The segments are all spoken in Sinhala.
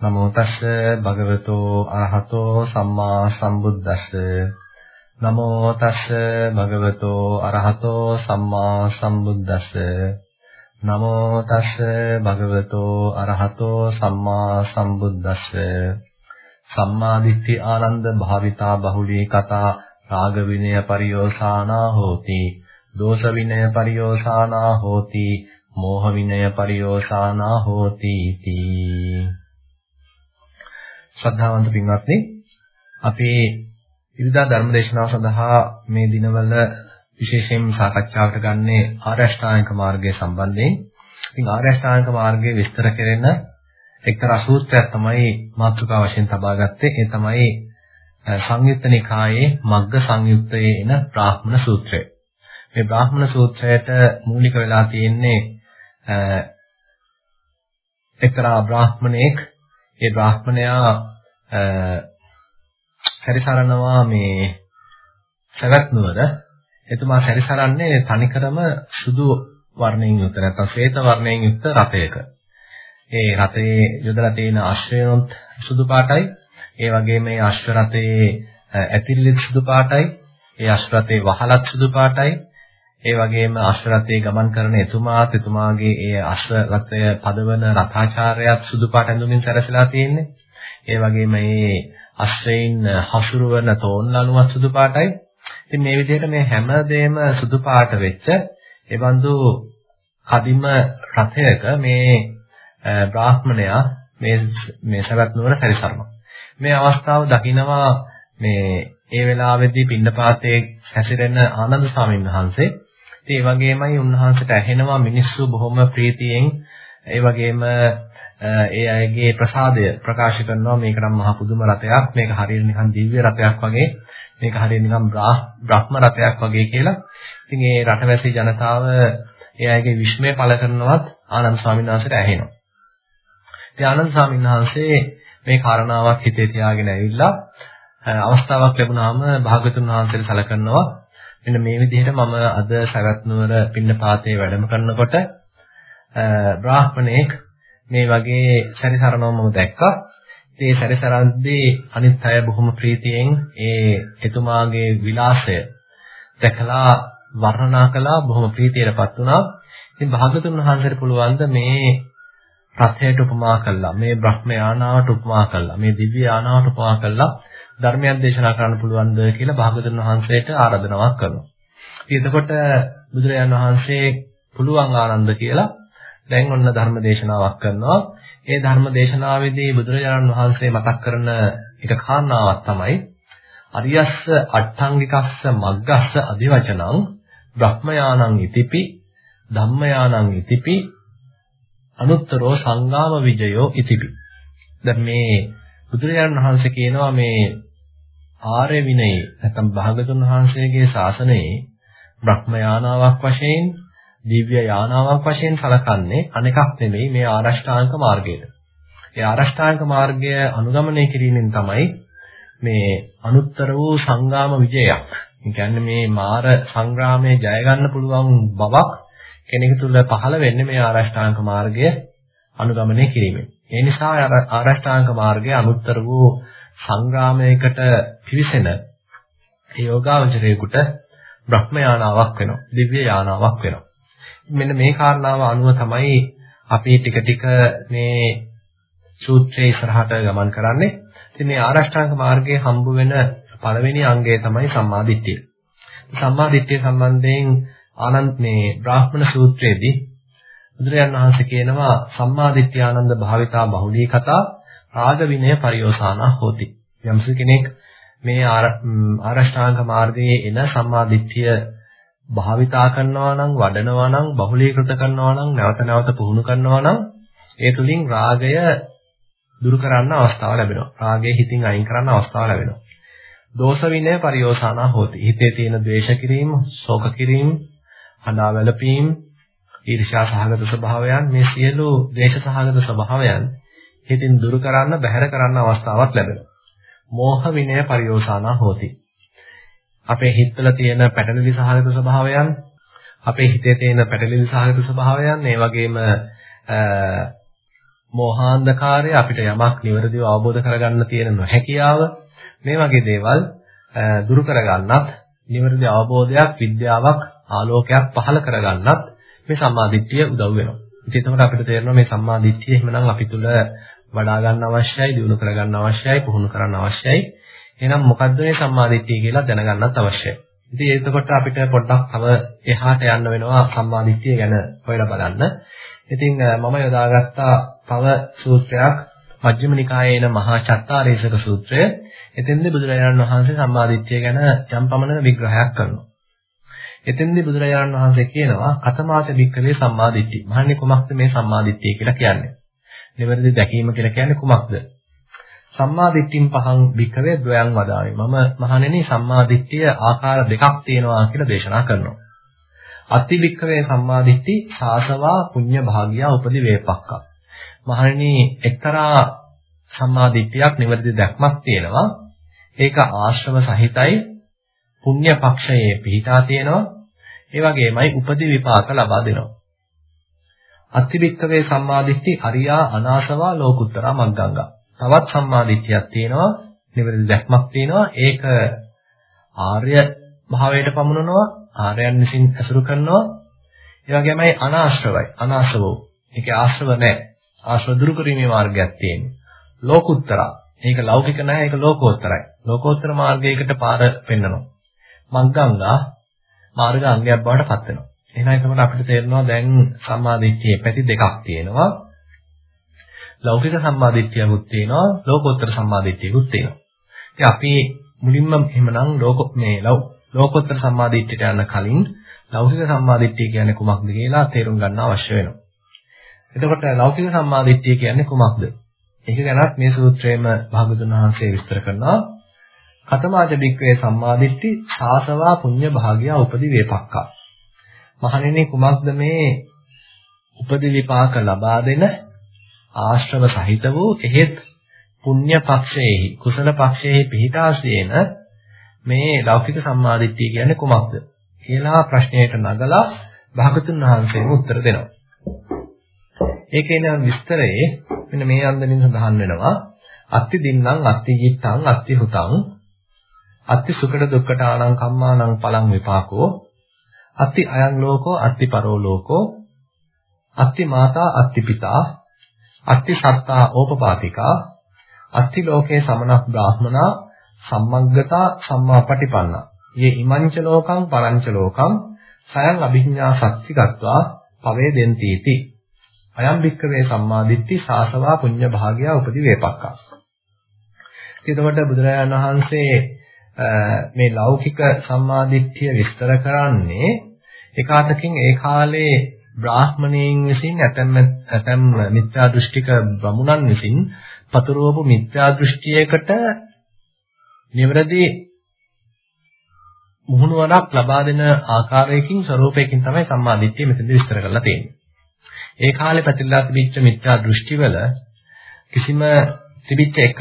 නමෝ තස්ස භගවතෝ අරහතෝ සම්මා සම්බුද්දස්ස. නමෝ තස්ස භගවතෝ අරහතෝ සම්මා සම්බුද්දස්ස. නමෝ තස්ස භගවතෝ අරහතෝ සම්මා සම්බුද්දස්ස. සම්මා දිට්ඨි ආනන්ද භාවිතා බහුලී කතා රාග විනය පරියෝසානා හෝති. දෝෂ විනය පරියෝසානා හෝති. මෝහ විනය පරියෝසානා හෝති තී ශ්‍රද්ධාවන්ත පින්වත්නි අපේ ඉරිදා ධර්ම දේශනාව සඳහා මේ දිනවල විශේෂයෙන් සාකච්ඡාවට ගන්නේ ආර්ය අෂ්ටාංගික මාර්ගය සම්බන්ධයෙන්. ඉතින් ආර්ය අෂ්ටාංගික මාර්ගය විස්තර කෙරෙන එක්තරා සූත්‍රයක් තමයි මාතෘකාව වශයෙන් තබා ගත්තේ. ඒ තමයි සංයුත්ත නිකායේ මග්ග සංයුත්තයේ එන බ්‍රාහ්මණ සූත්‍රය. මේ බ්‍රාහ්මණ සූත්‍රයට මූලික වෙලා තියෙන්නේ එක්තරා බ්‍රාහ්මණයෙක් ඒ බ්‍රාහ්මණයා සැරිසරනවා මේ සවැත් නුවර එතුමා සැරිසරන්නේ තනිකරම සුදු වර්ණයෙන් යුක්ත නැත්නම් ශ්වේත වර්ණයෙන් යුක්ත රථයක. ඒ රථයේ යොදලා තියෙන අශ්වයන්ත් සුදු පාටයි. ඒ වගේම මේ අශ්ව රථයේ ඇතිරිලිත් සුදු පාටයි. ඒ අශ්ව රථයේ වහලත් සුදු පාටයි. ඒ වගේම අශ්ව රථයේ ගමන් කරන එතුමාත් එතුමාගේ ඒ අශ්ව රථය පදවන රථාචාර්යයත් සුදු පාට ඇඳුමින් සැරසලා තියෙන්නේ. ඒ වගේම මේ අශ්වයින් හසුරුවන තෝන්ලනුවත් සුදු පාටයි. ඉතින් මේ විදිහට මේ හැම දෙම සුදු පාට වෙච්ච එවන්දු කදිම රථයක මේ බ්‍රාහ්මණයා මේ මේ සවැත් නුවර සැරිසරනවා. මේ අවස්ථාව දකිනවා මේ ඒ වෙලාවේදී පින්නපාතයේ හැසිරෙන ආනන්ද ස්වාමීන් වහන්සේ ඒ වගේමයි උන්වහන්සේට ඇහෙනවා මිනිස්සු බොහොම ප්‍රීතියෙන්. ඒ වගේම ඒ අයගේ ප්‍රසාදය ප්‍රකාශ කරනවා. මේක නම් මහා පුදුම රතයක් මේක හරියට නිකන් දිව්‍ය රතයක් වගේ. මේක හරියට නිකන් බ්‍රහ්ම රතයක් වගේ කියලා. ඉතින් ඒ රටවැසි ජනතාව ඒ අයගේ විශ්මය පළ කරනවත් ආනන්ද ස්වාමීන් වහන්සේට ඇහෙනවා. ඉතින් ආනන්ද ස්වාමීන් වහන්සේ මේ කාරණාවක් හිතේ තියාගෙන ඇවිල්ලා අවස්ථාවක් ලැබුණාම භාගතුන් වහන්සේට සැලකනවා. මෙන්න මේ විදිහට මම අද සවැත් නුවර පින්නපාතේ වැඩම කරනකොට බ්‍රාහ්මණෙක් මේ වගේ සැරිසරනවා මම දැක්කා. ඒ සැරිසරද්දී අනිත් අය බොහොම ප්‍රීතියෙන් ඒ එතුමාගේ විලාසය දැකලා වර්ණනා කළා බොහොම ප්‍රීතියටපත් වුණා. ඉතින් භාගතුන් වහන්සේට පුළුවන් මේ රථයට උපමා කළා මේ බ්‍රහ්ම යානාවට උපමා කළා මේ දිව්‍ය යානාවට උපමා කළා ධර්මයක් දේශනා කරන්න පුළුවන්ද කියලා භාගතුන් වහන්සේට ආරාධනාවක් කරනවා. ඉතින් එතකොට බුදුරජාන් වහන්සේ පුළුවන් ආනන්ද කියලා දැන් ඔන්න ධර්ම දේශනාවක් කරනවා. ඒ ධර්ම දේශනාවේදී බුදුරජාණන් වහන්සේ මතක් කරන එක කාරණාවක් තමයි අරියස්ස අට්ඨංගිකස්ස මග්ගස්ස අධිවචනං බ්‍රහ්මයානං ඉතිපි ධම්මයානං ඉතිපි අනුත්තරෝ සංගාම විජයෝ ඉතිපි. දැන් මේ බුදුරජාණන් වහන්සේ කියනවා මේ ආර්ය විනයේ නැත්නම් භාගතුන් වහන්සේගේ ශාසනයේ බ්‍රහ්ම යානාවක් වශයෙන් දිව්‍ය යානාවක් වශයෙන් සලකන්නේ අනෙකක් නෙමෙයි මේ ආරෂ්ඨාංග මාර්ගයට. ඒ ආරෂ්ඨාංග මාර්ගය අනුගමනය කිරීමෙන් තමයි මේ අනුත්තර වූ සංගාම විජයක්. ඒ කියන්නේ මේ මාර සංග්‍රාමයේ ජය ගන්න පුළුවන් බවක් කෙනෙකු තුළ පහළ වෙන්නේ මේ ආරෂ්ඨාංග මාර්ගය අනුගමනය කිරීමෙන්. ඒ නිසා ආරෂ්ඨාංග මාර්ගය අනුත්තර වූ සංග්‍රාමයකට පිවිසෙන ඒ යෝගාවචරයේකට බ්‍රහ්ම යානාවක් වෙනවා. දිව්‍ය යානාවක් වෙනවා. මෙන්න මේ කාරණාව අනුව තමයි අපි ටික ටික මේ සූත්‍රයේ ඉස්සරහට ගමන් කරන්නේ. ඉතින් මේ ආරෂ්ඨාංග මාර්ගයේ හම්බ වෙන පළවෙනි අංගය තමයි සම්මාදිට්ඨිය. සම්මාදිට්ඨිය සම්බන්ධයෙන් ආනන්ද මේ බ්‍රාහ්මණ සූත්‍රයේදී බුදුරජාණන් වහන්සේ කියනවා සම්මාදිට්ඨිය ආනන්ද භාවිතා බහුලී කතා රාග විනය පරියෝසානා හෝති. යම් කෙනෙක් මේ ආරෂ්ඨාංග මාර්ගයේ එන සම්මාදිට්ඨිය භාවිතා කරනවා නම් වඩනවා නම් බහුලීකృత කරනවා නම් නැවත නැවත පුහුණු කරනවා නම් ඒ තුලින් රාගය දුරු කරන්න අවස්ථාව ලැබෙනවා. රාගය හිතින් අයින් කරන්න අවස්ථාව ලැබෙනවා. දෝෂ විනය පරියෝසනා හෝති. හිතේ තියෙන ද්වේෂ කිරීම, ශෝක කිරීම, හඬා වැළපීම්, ඊර්ෂ්‍යා සහගත ස්වභාවයන් මේ සියලු ද්වේෂ සහගත ස්වභාවයන් හිතින් දුරු කරන්න බැහැර කරන්න අවස්ථාවක් ලැබෙනවා. මෝහ විනය පරියෝසానా හෝති. අපේ හිතවල තියෙන පැටලිලි සහගත ස්වභාවයන්, අපේ හිතේ තියෙන පැටලිලි සහගත ස්වභාවයන්, ඒ වගේම මෝහාන්ධකාරය අපිට යමක් නිවැරදිව අවබෝධ කරගන්න තියෙන නොහැකියාව මේ වගේ දේවල් දුරු කරගන්නත් නිවැරදි අවබෝධයක් විද්‍යාවක් ආලෝකයක් පහළ කරගන්නත් මේ සම්මාදිට්ඨිය උදව් වෙනවා. ඉතින් එතකොට අපිට තේරෙනවා මේ සම්මාදිට්ඨිය එහෙමනම් අපි තුල වඩා ගන්න අවශ්‍යයි, දියුණු කර ගන්න අවශ්‍යයි, පුහුණු කරන්න අවශ්‍යයි. එහෙනම් මොකද්ද මේ සම්මාදිට්ඨිය කියලා දැනගන්නත් අවශ්‍යයි. ඉතින් එතකොට අපිට පොඩ්ඩක් තව එහාට යන්න වෙනවා සම්මාදිට්ඨිය ගැන හොයලා බලන්න. ඉතින් මම යොදාගත්ත තව සූත්‍රයක් මජ්ක්‍ධිම නිකායේන මහා චත්තාරීසක සූත්‍රය. එතෙන්දී බුදුරජාණන් වහන්සේ සම්මාදිට්ඨිය ගැන යම් පමණක විග්‍රහයක් කරනවා. එතෙන්දී බුදුරජාණන් වහන්සේ කියනවා කතමාච වික්කවේ සම්මාදිට්ඨිය. මහන්නේ කුමක්ද මේ සම්මාදිට්ඨිය කියලා කියන්නේ? නිවැරදි දැකීම කියලා කියන්නේ කුමක්ද? සම්මාදිට්ඨින් පහන් වික්කවේ ද්වයං වදාමි. මම මහණෙනි සම්මාදිට්ඨිය ආකාර දෙකක් තියෙනවා කියලා දේශනා කරනවා. අත්ති වික්කවේ සම්මාදිට්ඨි සාසවා පුඤ්ඤ භාගියා උපදි වේපක්කා. මහණෙනි එක්තරා සම්මාදිට්ඨියක් නිවැරදි දැක්මක් තියෙනවා. ඒක ආශ්‍රව සහිතයි පුණ්‍ය පක්ෂයේ පිහිටා තියෙනවා. ඒ වගේමයි උපදි විපාක ලබා දෙනවා. අත්තිබික්කවේ සම්මාදිට්ඨි අරියා අනාසවා ලෝකුත්තරා මග්ගංගා. තවත් සම්මාදිට්ඨියක් තියෙනවා. නිවැරදි දැක්මක් තියෙනවා. ඒක ආර්ය භාවයට පමුණනවා. ආර්යයන් විසින් ඇසුරු කරනවා. ඒ වගේමයි අනාශ්‍රවයි. අනාශ්‍රවෝ. ඒකේ ආශ්‍රව නැහැ. ආශ්‍රව දුරු කිරීමේ මාර්ගයක් තියෙනවා. ලෝකුත්තරා. ඒක ලෞකික නැහැ. ඒක ලෝකෝත්තරයි. ලෝකෝත්තර මාර්ගයකට පාර පෙන්වනවා. මග්ගංගා මාර්ග අංගයක් බවට පත් වෙනවා. එහෙනම් එතකොට අපිට තේරෙනවා දැන් සම්මාදිට්ඨියේ පැති දෙකක් තියෙනවා. ලෞකික සම්මාදිට්ඨියකුත් තියෙනවා, ලෝකෝත්තර සම්මාදිට්ඨියකුත් තියෙනවා. ඉතින් අපි මුලින්ම එහෙමනම් ලෝක මේ ලෝකෝත්තර සම්මාදිට්ඨියට යන්න කලින් ලෞකික සම්මාදිට්ඨිය කියන්නේ කුමක්ද කියලා තේරුම් ගන්න අවශ්‍ය වෙනවා. එතකොට ලෞකික සම්මාදිට්ඨිය කියන්නේ කුමක්ද? ඒක ගැනත් මේ සූත්‍රයේම භාගතුන් වහන්සේ විස්තර කරනවා. කතමාජ බික්වේ සම්මාදිට්ඨි සාසවා පුඤ්ඤ භාගියා උපදි වේපක්කා. මහණෙනි කුමක්ද මේ උපදි විපාක ලබා දෙන ආශ්‍රව සහිත වූ එහෙත් පුණ්‍ය පක්ෂයේහි කුසල පක්ෂයේහි පිහිටාසීන මේ ලෞකික සම්මාදිට්ඨිය කියන්නේ කුමක්ද කියලා ප්‍රශ්නයට නගලා භාගතුන් වහන්සේම උත්තර දෙනවා. ඒකේ නම් විස්තරයේ මෙන්න මේ අන්දමින් සඳහන් වෙනවා අත්ති දින්නම් අත්ති ජිත්තං අත්ති හුතං අත්ති සුඛට දුක්ඛට ආනං කම්මානං පලං විපාකෝ අත්ති අයං ලෝකෝ අත්ති පරෝ ලෝකෝ අත්ති මාතා අත්ති පිතා අත්ති සත්තා ඕපපාතිකා අත්ති ලෝකේ සමනක් බ්‍රාහ්මනා සම්මග්ගතා සම්මාපටිපන්නා යේ ඉමංච ලෝකං පරංච ලෝකං සයං අභිඥා සච්චිගත්වා පවේ දෙන්තිති අයම් භික්කවේ සම්මාදිට්ඨි සාසවා පුඤ්ඤ භාගයා උපදි වේපක්කා එතකොට බුදුරජාණන් වහන්සේ මේ ලෞකික සම්මාදිට්ඨිය විස්තර කරන්නේ එකාතකින් ඒ කාලේ බ්‍රාහ්මණයන් විසින් ඇතැම් ඇතැම් මිත්‍යා දෘෂ්ටික බමුණන් විසින් පතරවපු මිත්‍යා දෘෂ්ටියකට නිවැරදි මුහුණුවරක් ලබා දෙන ආකාරයකින් ස්වરૂපයකින් තමයි සම්මාදිට්ඨිය මෙතනදී විස්තර කරලා තියෙන්නේ. ඒ කාලේ පැතිරලා තිබිච්ච මිත්‍යා දෘෂ්ටිවල කිසිම තිබිච්ච එක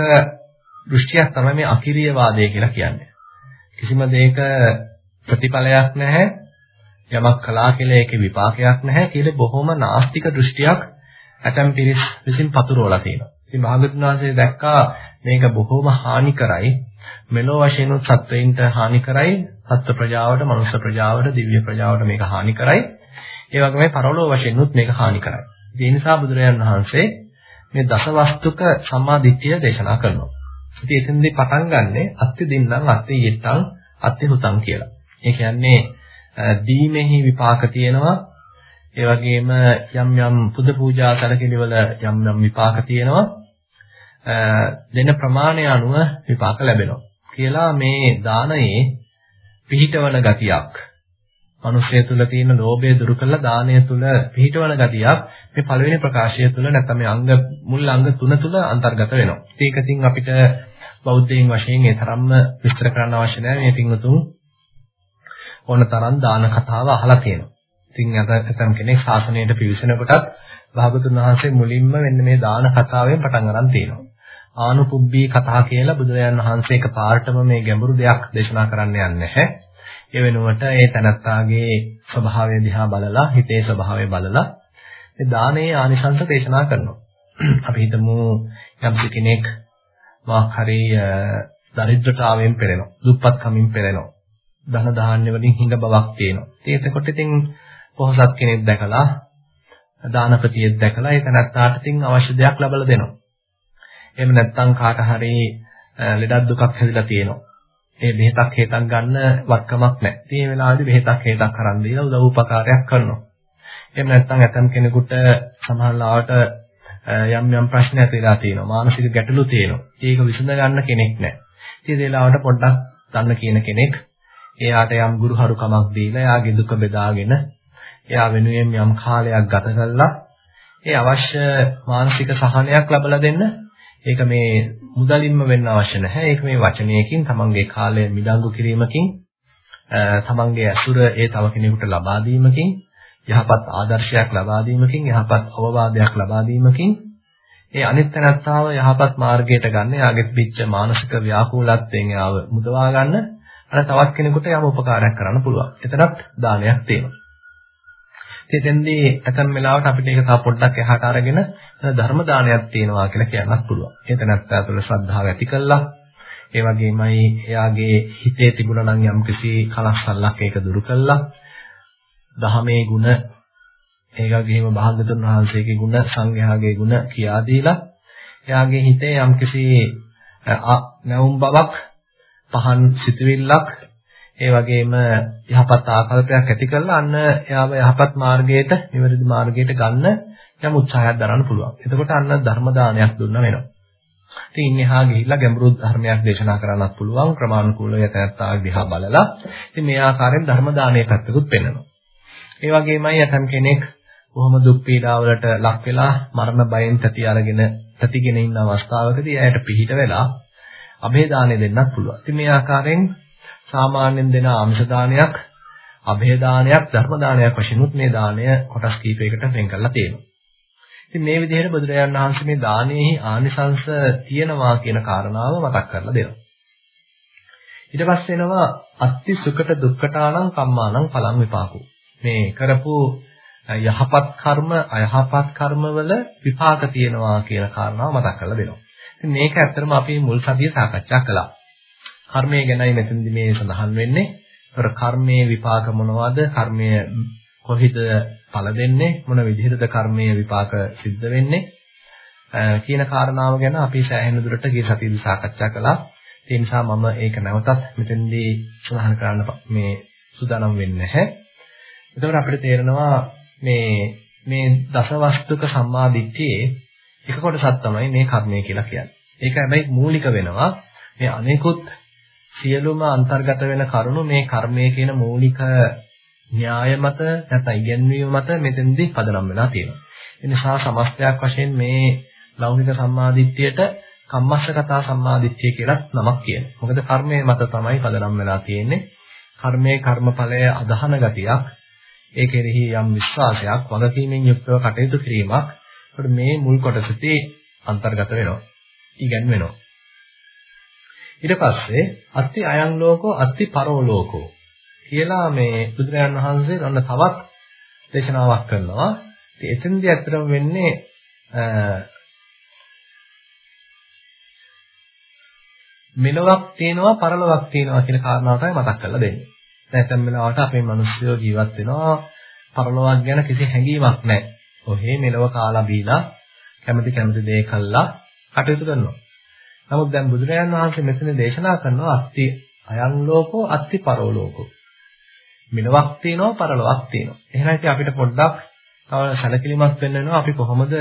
දෘෂ්ටියක් තමයි මේ අකිරිය වාදය කියලා කියන්නේ. කිසිම දෙයක ප්‍රතිඵලයක් නැහැ. යමක් කළා කියලා ඒකේ විපාකයක් නැහැ කියලා බොහොම නාස්තික දෘෂ්ටියක් ඇතම් පිරිස් විසින් පතුරවලා තියෙනවා. ඉතින් භාගතුන් වහන්සේ දැක්කා මේක බොහොම හානිකරයි. මෙලෝ වශයෙන් උත් සත්වයින්ට හානිකරයි. සත්ත්ව ප්‍රජාවට, මනුෂ්‍ය ප්‍රජාවට, දිව්‍ය ප්‍රජාවට මේක හානිකරයි. ඒ වගේම පරලෝ වශයෙන් උත් මේක හානිකරයි. ඒ නිසා බුදුරජාණන් වහන්සේ මේ දසවස්තුක සම්මාදිට්ඨිය දේශනා කරනවා. ඉතින් එතෙන්දී පටන් ගන්නෙ අත්ති දින්නම් අත්ති යෙත්තං අත්ති හුතං කියලා. ඒ කියන්නේ දීමෙහි විපාක තියෙනවා. ඒ වගේම යම් යම් පුද පූජා සැලකිලිවල යම් යම් විපාක තියෙනවා. දෙන ප්‍රමාණය අනුව විපාක ලැබෙනවා. කියලා මේ දානයේ පිහිටවන ගතියක් මිනිස්සය තුළ තියෙන ලෝභය දුරු කරලා දානය තුළ පිහිටවන ගතියක් මේ පළවෙනි ප්‍රකාශය තුළ නැත්නම් මේ අංග මුල් අංග තුන තුළ අන්තර්ගත වෙනවා. ඒකකින් අපිට බෞද්ධයින් වශයෙන් ඒ තරම්ම විස්තර කරන්න අවශ්‍ය නැහැ. මේ පින්වතුන් ඕන තරම් දාන කතාව අහලා තියෙනවා. ඉතින් අද ඇතම් කෙනෙක් ශාසනයට පිවිසෙන කොටත් භාගතුන් වහන්සේ මුලින්ම මෙන්න මේ දාන කතාවෙන් පටන් අරන් තියෙනවා. ආනුපුබ්බී කතා කියලා බුදුරජාන් වහන්සේ එකපාරටම මේ ගැඹුරු දෙයක් දේශනා කරන්න යන්නේ නැහැ. ඒ වෙනුවට ඒ තනත්තාගේ ස්වභාවය දිහා බලලා හිතේ ස්වභාවය බලලා මේ දානයේ ආනිසංස දේශනා කරනවා. අපි හිතමු යම් කෙනෙක් මාක් හරි දරිද්‍රතාවයෙන් පෙළෙනවා. දුප්පත්කමින් පෙළෙනවා. ධන ධාන්‍ය වලින් හිඟ බවක් තියෙනවා. ඉතින් එතකොට ඉතින් පොහොසත් කෙනෙක් දැකලා දානපතියෙක් දැකලා ඒක නැත්තාට ඉතින් අවශ්‍ය දෙයක් ලබලා දෙනවා. එහෙම නැත්නම් කාට හරි ලෙඩක් දුකක් හැදිලා තියෙනවා. ඒ බෙහෙතක් හේතක් ගන්න වත්කමක් නැහැ. ඉතින් මේ වෙලාවේදී බෙහෙතක් හේතක් අරන් දීලා උදව් උපකාරයක් කරනවා. එහෙම නැත්නම් ඇතම් කෙනෙකුට සමහරවිට යම් යම් ප්‍රශ්න ඇති වෙලා තියෙනවා. මානසික ගැටලු තියෙනවා. ඒක විසඳ ගන්න කෙනෙක් නැහැ. ඉතින් ඒ වෙලාවට පොඩ්ඩක් දන්න කියන කෙනෙක් එයාට යම් ගුරුහරුකමක් දීලා එයාගේ දුක බෙදාගෙන එයා වෙනුවෙන් යම් කාලයක් ගත කළා. ඒ අවශ්‍ය මානසික සහනයක් ලබා දෙන්න. ඒක මේ මුදලින්ම වෙන්න අවශ්‍ය නැහැ. ඒක මේ වචනයකින් තමන්ගේ කාලය මිඩංගු කිරීමකින් තමන්ගේ ඇසුර ඒ තව කෙනෙකුට ලබා දීමකින් යහපත් ආදර්ශයක් ලබා දීමකින් යහපත් අවවාදයක් ලබා දීමකින් ඒ අනිත් තැනත්තාව යහපත් මාර්ගයට ගන්න යාගේ පිච්ච මානසික ව්‍යාකූලත්වයෙන් යාව මුදවා ගන්න. අර තවත් කෙනෙකුට යම් උපකාරයක් කරන්න පුළුවන්. එතනත් දානයක් තියෙනවා. ඉතින් එතෙන්දී ඇතම් වෙලාවට අපිට ඒක තා පොඩ්ඩක් එහාට අරගෙන ධර්ම දානයක් තියෙනවා කියලා කියන්නත් පුළුවන්. එතනත් ඇතුළ ශ්‍රද්ධාව ඇති කළා. ඒ වගේමයි එයාගේ හිතේ තිබුණා නම් යම්කිසි කලස්සල්ලක් ඒක දුරු කළා. දහමේ ගුණ ඒගොල්ලෝගේම භාග්‍යතුන් වහන්සේගේ ගුණ සංඝයාගේ ගුණ කියා දීලා එයාගේ හිතේ යම්කිසි නැවුම් බවක් පහන් සිතුවිල්ලක් ඒ වගේම යහපත් ආකල්පයක් ඇති කරලා අන්න එයාව යහපත් මාර්ගයට නිවැරදි මාර්ගයට ගන්න යම් උත්සාහයක් දරන්න පුළුවන්. එතකොට අන්න ධර්ම දානයක් දුන්නා වෙනවා. ඉතින් ඉන්නහා ගිහිල්ලා ගැඹුරු ධර්මයක් දේශනා කරන්නත් පුළුවන් ක්‍රමානුකූලව යතනත්තා දිහා බලලා. ඉතින් මේ ආකාරයෙන් ධර්ම දානයේ පැත්තකුත් පෙන්වනවා. ඒ වගේමයි යතම් කෙනෙක් බොහොම දුක් පීඩාවලට ලක් වෙලා මරණ බයෙන් තති අරගෙන තතිගෙන ඉන්න අවස්ථාවකදී එයාට පිහිට වෙලා අභේ දාණය දෙන්නත් පුළුවන්. ඉතින් මේ ආකාරයෙන් සාමාන්‍යයෙන් දෙන ආමිෂ දානයක්, අභය දානයක්, ධර්ම දානයක් වශයෙන් උත් මේ දාණය කොටස් කීපයකට වෙන් කරලා තියෙනවා. ඉතින් මේ විදිහට බුදුරජාණන් වහන්සේ මේ දානයේහි ආනිසංස තියෙනවා කියන කාරණාව මතක් කරලා දෙනවා. ඊට පස්සේ එනවා අත්ති සුකට දුක්ඛටානං කම්මානං පලං විපාකෝ. මේ කරපු යහපත් කර්ම අයහපත් කර්මවල විපාක තියෙනවා කියන කාරණාව මතක් කරලා දෙනවා. ඉතින් මේක ඇත්තටම අපි මුල් සතියේ සාකච්ඡා කළා. කර්මය ගැනයි මෙතනදි මේ සඳහන් වෙන්නේ. ඒතර කර්මයේ විපාක මොනවද? කර්මය කොහිද ඵල දෙන්නේ? මොන විදිහටද කර්මයේ විපාක සිද්ධ වෙන්නේ? කියන කාරණාව ගැන අපි සෑහෙන දුරට ගිය සතියේදී සාකච්ඡා කළා. ඒ නිසා මම ඒක නැවතත් මෙතෙන්දී සඳහන් කරන්න මේ සූදානම් වෙන්නේ නැහැ. එතකොට අපිට තේරෙනවා මේ මේ දසවස්තුක සම්මාදිට්ඨියේ එක කොටසක් තමයි මේ කර්මය කියලා කියන්නේ. ඒක හැබැයි මූලික වෙනවා මේ අනෙකුත් සියලුම අන්තර්ගත වෙන කරුණු මේ කර්මය කියන මූලික න්‍යාය මත නැත්නම් ඉගැන්වීම මත මෙතෙන්දී පදනම් වෙලා තියෙනවා. ඒ නිසා සමස්තයක් වශයෙන් මේ ලෞකික සම්මාදිට්ඨියට කම්මස්සගතා සම්මාදිට්ඨිය කියලා නමක් කියනවා. මොකද කර්මයේ මත තමයි පදනම් වෙලා තියෙන්නේ. කර්මයේ කර්මඵලය අදහන ගතියක්, ඒ කෙරෙහි යම් විශ්වාසයක්, වගකීමෙන් යුක්තව කටයුතු කිරීමක්. ඒකට මේ මුල් කොටසදී අන්තර්ගත වෙනවා. ඉගැන්වෙනවා. ඊට පස්සේ අත්ති අයං ලෝකෝ අත්ති පරෝ ලෝකෝ කියලා මේ බුදුරජාන් වහන්සේ ඔන්න තවත් දේශනාවක් කරනවා. ඉතින් එතෙන්දී ඇත්තටම වෙන්නේ මෙලොවක් තියෙනවා පරලොවක් තියෙනවා කියන කාරණාව තමයි මතක් කරලා දෙන්නේ. දැන් ඇතම් වෙලාවට අපේ මිනිස්සුયો ජීවත් වෙනවා පරලොවක් ගැන කිසි හැඟීමක් නැහැ. ඔහේ මෙලොව කාලා බීලා කැමති කැමති දේ කළා කටයුතු කරනවා. නමුත් දැන් බුදුරජාණන් වහන්සේ මෙතන දේශනා කරනවා අත්ති අයං ලෝකෝ අත්ති පරෝ ලෝකෝ. මෙලොවක් තියෙනවා පරලොවක් තියෙනවා. එහෙනම් ඉතින් අපිට පොඩ්ඩක් තව සැලකිලිමත් වෙන්න වෙනවා අපි කොහොමද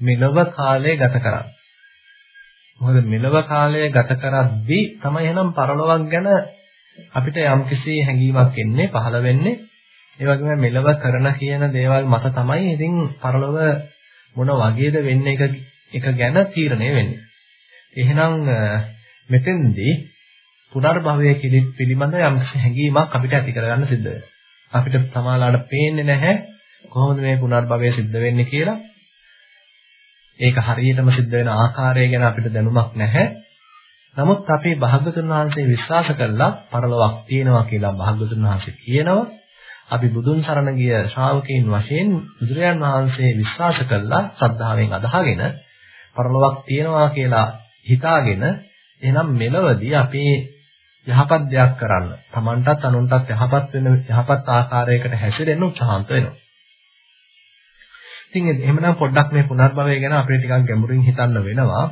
මෙලොව කාලය ගත කරන්නේ. මොකද මෙලොව කාලය ගත කරද්දී තමයි එහෙනම් පරලොවක් ගැන අපිට යම්කිසි හැඟීමක් එන්නේ පහළ වෙන්නේ. ඒ වගේම මෙලොව කරන කියන දේවල් මත තමයි ඉතින් පරලොව මොන වගේද වෙන්නේ එක එක ගැන තීරණය වෙන්නේ. එහෙනම් මෙතෙන්දී පුනර්භවය පිළිබඳ යම් හැඟීමක් අපිට ඇති කරගන්න සිද්ධ වෙනවා. අපිට සමාලාට පේන්නේ නැහැ කොහොමද මේ පුනර්භවය සිද්ධ වෙන්නේ කියලා. ඒක හරියටම සිද්ධ වෙන ආකාරය ගැන අපිට දැනුමක් නැහැ. නමුත් අපි භාගතුන් වහන්සේ විශ්වාස කළා පරලොවක් තියෙනවා කියලා භාගතුන් වහන්සේ කියනවා. අපි බුදුන් සරණ ගිය ශ්‍රාවකයන් වශයෙන් බුදුරයන් වහන්සේ විශ්වාස කළා ශ්‍රද්ධාවෙන් අදහගෙන පරලොවක් තියනවා කියලා හිතාගෙන එහෙනම් මෙලවදී අපේ යහපත් දෙයක් කරන්න තමන්ටත් අනුන්ටත් යහපත් වෙන යහපත් ආකාරයකට හැසිරෙන්න උත්සාහන්ත වෙනවා. ඉතින් එහෙමනම් පොඩ්ඩක් මේ පුනර්භවය ගැන අපිට ටිකක් ගැඹුරින් හිතන්න වෙනවා.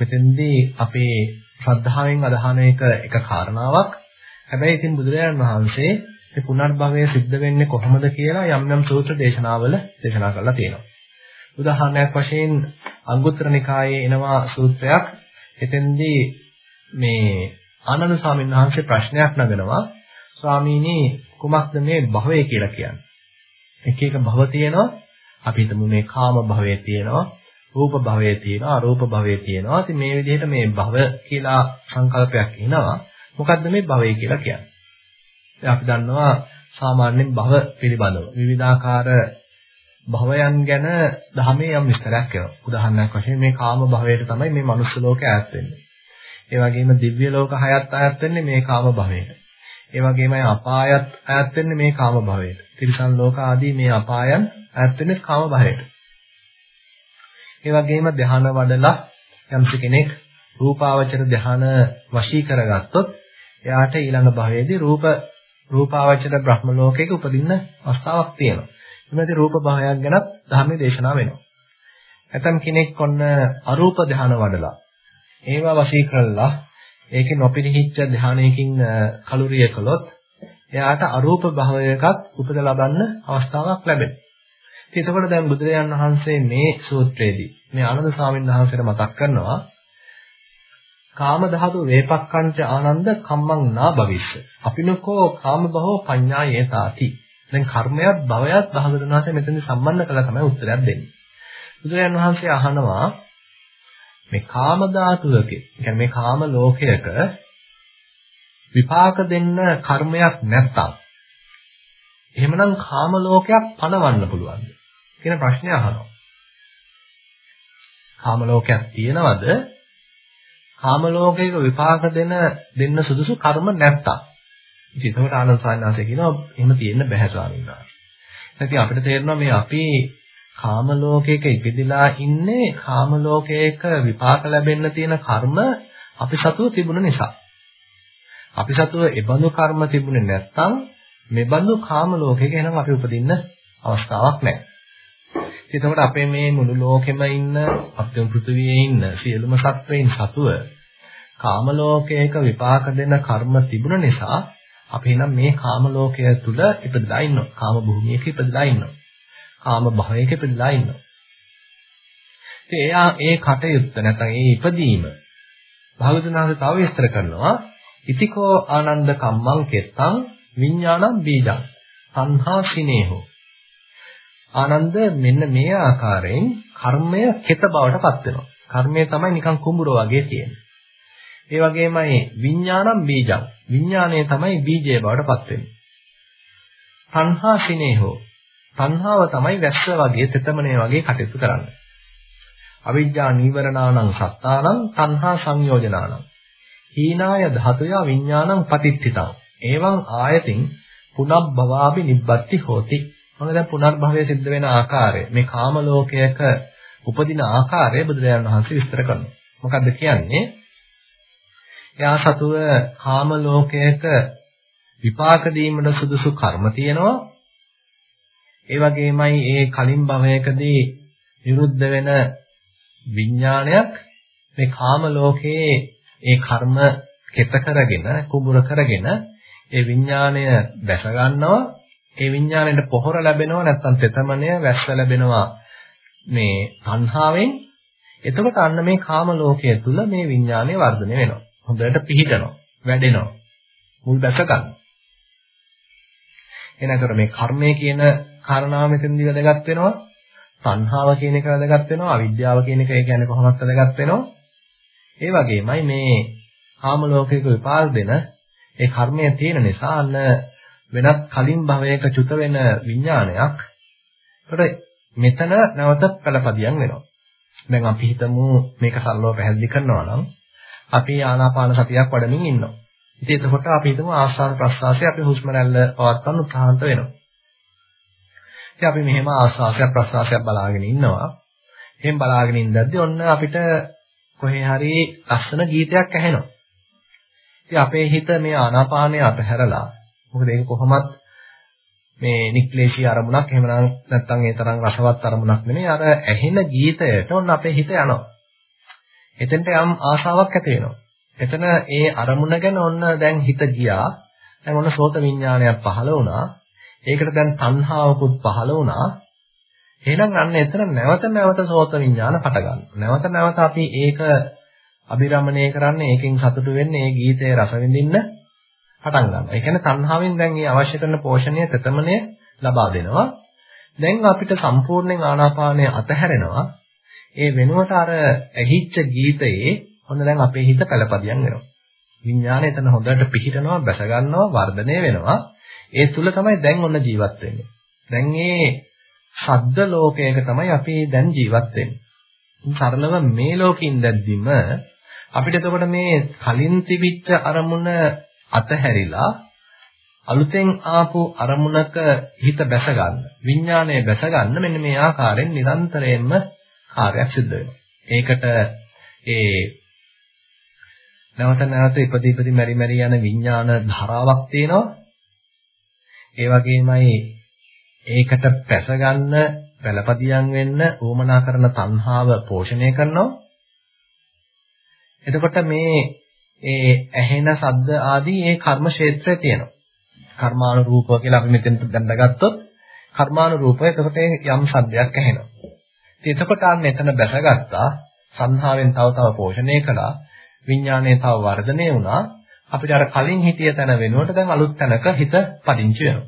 මෙතෙන්දී අපේ ශ්‍රද්ධාවෙන් අදහන එක එක කාරණාවක්. හැබැයි ඉතින් බුදුරජාණන් වහන්සේ මේ පුනර්භවය සිද්ධ වෙන්නේ කොහොමද කියලා යම් යම් සූත්‍ර දේශනාවල දේශනා කරලා තියෙනවා. උදාහරණයක් වශයෙන් අංගුත්තර නිකායේ එනවා සූත්‍රයක්. එතෙන්දී මේ ආනන්ද ස්වාමීන් වහන්සේ ප්‍රශ්නයක් නගනවා. ස්වාමීනි කුමක්ද මේ භවය කියලා කියන්නේ? එක එක භව තියෙනවා. අපි හිතමු මේ කාම භවය තියෙනවා. රූප භවය තියෙනවා අරූප භවය තියෙනවා. ඉතින් මේ විදිහට මේ භව කියලා සංකල්පයක් එනවා. මොකද්ද මේ භවය කියලා කියන්නේ? අපි දන්නවා සාමාන්‍යයෙන් භව පිළිබඳව විවිධාකාර භවයන් ගැන ධර්මයේ යම් විස්තරයක් කරනවා. උදාහරණයක් වශයෙන් මේ කාම භවයට තමයි මේ මනුස්ස ලෝකය ඈත් වෙන්නේ. ඒ වගේම දිව්‍ය ලෝක හයත් ඈත් වෙන්නේ මේ කාම භවයට. ඒ වගේමයි අපායත් ඈත් වෙන්නේ මේ කාම භවයට. තිරිසන් ලෝක ආදී මේ අපායන් ඈත් වෙන්නේ කාම භවයට. ඒ වගේම ධ්‍යාන වඩලා යම්ස කෙනෙක් රූපාවචර ධ්‍යාන වශී කරගත්තොත් එයාට ඊළඟ භවයේදී රූප රූපාවචර බ්‍රහ්ම ලෝකයක උපදින්න අවස්ථාවක් තියෙනවා. එමෙති රූප භාවයක් ගැනත් ධර්මයේ දේශනා වෙනවා. ඇතම් කෙනෙක් ඔන්න අරූප ධ්‍යාන වඩලා ඒවා වශී කරලා ඒකේ නොපිරිහිච්ච ධ්‍යානයකින් කලුරිය කළොත් එයාට අරූප භාවයකත් උපද ලබන්න අවස්ථාවක් ලැබෙනවා. ඉතින් එතකොට දැන් බුදුරජාන් වහන්සේ මේ සූත්‍රයේදී මේ ආනන්ද ස්වාමීන් වහන්සේට මතක් කරනවා කාම ධාතු වේපක්කංච ආනන්ද කම්මං නා භවිස්ස. අපිනකෝ කාම භවෝ පඤ්ඤායේතාති. දැන් කර්මයක් භවයක් භාගතුන් වහන්සේ මෙතනදී සම්බන්ධ කරලා තමයි උත්තරයක් දෙන්නේ. බුදුරජාන් වහන්සේ අහනවා මේ කාම ධාතුවක, කියන්නේ මේ කාම ලෝකයක විපාක දෙන්න කර්මයක් නැත්තම් එහෙමනම් කාම ලෝකයක් පණවන්න පුළුවන්ද කියන ප්‍රශ්නය අහනවා. කාම ලෝකයක් තියෙනවද? කාම ලෝකයක විපාක දෙන දෙන්න සුදුසු කර්ම නැත්තම්. ඉතින් ඒකට ආනන්ද සාන්නාංශය කියනවා එහෙම තියෙන්න බෑ ස්වාමීන් වහන්සේ. නැත්නම් අපිට තේරෙනවා මේ අපි කාම ලෝකයක ඉපදිලා ඉන්නේ කාම ලෝකයක විපාක ලැබෙන්න තියෙන කර්ම අපි සතුව තිබුණ නිසා. අපි සතුව ඒබඳු කර්ම තිබුණේ නැත්තම් මේබඳු කාම ලෝකයක එනම් අපි උපදින්න අවස්ථාවක් නැහැ. එතකොට අපේ මේ මුළු ලෝකෙම ඉන්න අපේ පෘථිවියේ ඉන්න සියලුම සත්වයින් සතුව කාම ලෝකයක විපාක දෙන කර්ම තිබුණ නිසා අපි නම් මේ කාම ලෝකය තුල ඉපදලා ඉන්නවා. කාම භූමියක ඉපදලා ඉන්නවා. කාම භවයක ඉපදලා ඉන්නවා. ඉතින් එයා ඒ කටයුත්ත නැත්නම් ඒ ඉපදීම භාගතුනාද තව විස්තර කරනවා. ඉතිකෝ ආනන්ද කම්මං කෙත්තං විඥානං බීජං සංහා සිනේහෝ ආනන්ද මෙන්න මේ ආකාරයෙන් කර්මය කෙත බවට පත් වෙනවා. කර්මය තමයි නිකන් කුඹුර වගේ තියෙන්නේ. ඒ වගේමයි විඥානම් බීජං. විඥානය තමයි බීජය බවට පත් වෙන්නේ. තණ්හා සිනේහෝ. තණ්හාව තමයි වැස්ස වගේ තෙතමනේ වගේ කටයුතු කරන්නේ. අවිජ්ජා නීවරණානං සත්තානං තණ්හා සංයෝජනානං. හීනාය ධාතුය විඥානං පතිත්ථිතං. එවං ආයතින් පුනබ්බවාපි නිබ්බත්ති හෝති. මොන දැන් පුනර්භවය සිද්ධ වෙන ආකාරය මේ කාම ලෝකයක උපදින ආකාරය බුදුරජාණන් වහන්සේ විස්තර කරනවා. මොකද්ද කියන්නේ? එයා සතුව කාම ලෝකයක විපාක දීමට සුදුසු කර්ම තියෙනවා. ඒ වගේමයි ඒ කලින් භවයකදී විරුද්ධ වෙන විඥානයක් මේ කාම ලෝකයේ ඒ කර්ම කෙත කරගෙන කුඹුර කරගෙන ඒ විඥාණය දැස ගන්නවා ඒ විඥාණයට පොහොර ලැබෙනවා නැත්නම් තෙතමනය වැස්ස ලැබෙනවා. මේ තණ්හාවෙන් එතකොට අන්න මේ කාම ලෝකයේ තුල මේ විඥාණය වර්ධනය වෙනවා. හොඳට පිහිටනවා වැඩෙනවා මුල් බැස ගන්න එනතර මේ කර්මය කියන කාරණාව මෙතනදී වැදගත් වෙනවා. තණ්හාව කියන එක වැදගත් වෙනවා. අවිද්‍යාව කියන එක ඒ කියන්නේ කොහොමද වැදගත් වෙනවා. ඒ වගේමයි මේ කාම ලෝකයක විපාක දෙන ඒ කර්මය තියෙන නිසා අන්න වෙනත් කලින් භවයක චුත වෙන විඥානයක් ඒකට මෙතන නැවත පළපදියම් වෙනවා. දැන් අපි හිතමු මේක සරලව පැහැදිලි කරනවා නම් අපි ආනාපාන සතියක් වඩමින් ඉන්නවා. ඉතින් එතකොට අපි හිතමු ආස්වාද ප්‍රස්වාසය අපි හුස්ම රැල්ල පවත්වන්න උත්සාහන්ත වෙනවා. ඉතින් අපි මෙහෙම ආස්වාසයක් ප්‍රස්වාසයක් බලාගෙන ඉන්නවා. එහෙන් බලාගෙන ඉඳද්දී ඔන්න අපිට කොහේ හරි ලස්සන ගීතයක් ඇහෙනවා. ඉතින් අපේ හිත මේ ආනාපානය අතහැරලා මොකද ඒක කොහොමත් මේ නික්ලේශී අරමුණක් එහෙම නැත්නම් ඒ තරම් රසවත් අරමුණක් නෙමෙයි අර ඇහෙන ගීතයට ඔන්න අපේ හිත යනවා. එතෙන්ට යම් ආශාවක් ඇති වෙනවා. එතන ඒ අරමුණ ගැන ඔන්න දැන් හිත ගියා. දැන් ඔන්න සෝත විඥානයක් පහළ වුණා. ඒකට දැන් තණ්හාවකුත් පහළ වුණා. එහෙනම් අන්න එතන නැවත නැවත සෝත විඥාන පට ගන්නවා. නැවත නැවත අපි ඒක අභිරමණය කරන්නේ ඒකෙන් සතුටු වෙන්නේ ඒ ගීතයේ රස විඳින්න පටන් ගන්නවා. ඒ කියන්නේ තණ්හාවෙන් දැන් මේ අවශ්‍ය කරන පෝෂණය තෙතමනය ලබා දෙනවා. දැන් අපිට සම්පූර්ණයෙන් ආනාපානය අතහැරෙනවා. ඒ වෙනුවට අර ඇහිච්ච ගීතයේ ඔන්න දැන් අපේ හිත පළපදියම් වෙනවා. විඥානය එතන හොඳට පිහිටනවා, බැස ගන්නවා, වර්ධනය වෙනවා. ඒ තුල තමයි දැන් ඔන්න ජීවත් වෙන්නේ. දැන් මේ ශබ්ද ලෝකයක තමයි අපි දැන් ජීවත් වෙන්නේ. සරලව මේ ලෝකෙින් දැද්දිම අපිට එතකොට මේ කලින් තිබිච්ච අරමුණ අතහැරිලා අලුතෙන් ආපු අරමුණක හිත බැස ගන්න විඥානය බැස ගන්න මෙන්න මේ ආකාරයෙන් නිරන්තරයෙන්ම කාර්යයක් සිද්ධ වෙනවා. ඒකට ඒ නැවත නැවත ඉපදී ඉපදී මෙරි මෙරි යන විඥාන ධාරාවක් තියෙනවා. ඒ වගේමයි ඒකට පැස ගන්න පළපදියම් වෙන්න උවමනා කරන තණ්හාව පෝෂණය කරනවා. එතකොට මේ ඒ ඇහෙන ශබ්ද ආදී ඒ කර්ම ක්ෂේත්‍රය තියෙනවා. කර්මානුරූපව කියලා අපි මෙතෙන් ගන්නගත්තොත් කර්මානුරූපව එතකොට යම් ශබ්දයක් ඇහෙනවා. ඉතින් එතකොට අන්න එතන බැසගත්තා සංහාවෙන් තව තව පෝෂණය කළා විඥානය තව වර්ධනය වුණා අපිට අර කලින් හිටිය තැන වෙනුවට දැන් අලුත් තැනක හිත පදිංචි වෙනවා.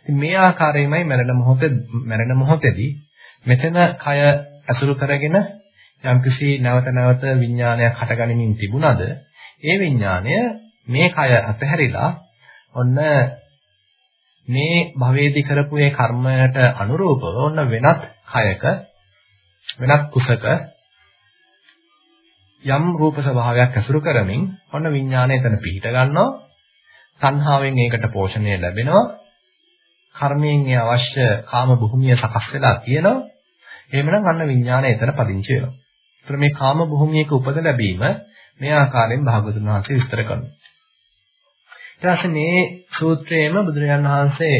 ඉතින් මේ ආකාරයෙන්මයි මරණ මොහොතේ මරණ මොහොතේදී මෙතන කය අසුරු කරගෙන යම්කිසි නැවත නැවත විඥානයක් හටගනිමින් තිබුණද ඒ විඥානය මේ කය අතහැරිලා ඔන්න මේ භවයේදී කරපු ඒ කර්මයට අනුරූපව ඔන්න වෙනත් කයක වෙනත් කුසක යම් රූප ස්වභාවයක් ඇසුරු කරමින් ඔන්න විඥානය එතන පිහිට ගන්නවා. තණ්හාවෙන් ඒකට පෝෂණය ලැබෙනවා. කර්මයෙන් ඒ අවශ්‍ය කාම භූමිය සකස් වෙලා තියෙනවා. එහෙමනම් අන්න විඥානය එතන පදිංචි වෙනවා. ඒතර මේ කාම භූමියක උපද ලැබීම මේ ආකාරයෙන් භාගතුන් වහන්සේ විස්තර කරනවා. ඊට පස්සේ මේ සූත්‍රයේම බුදුරජාන් වහන්සේ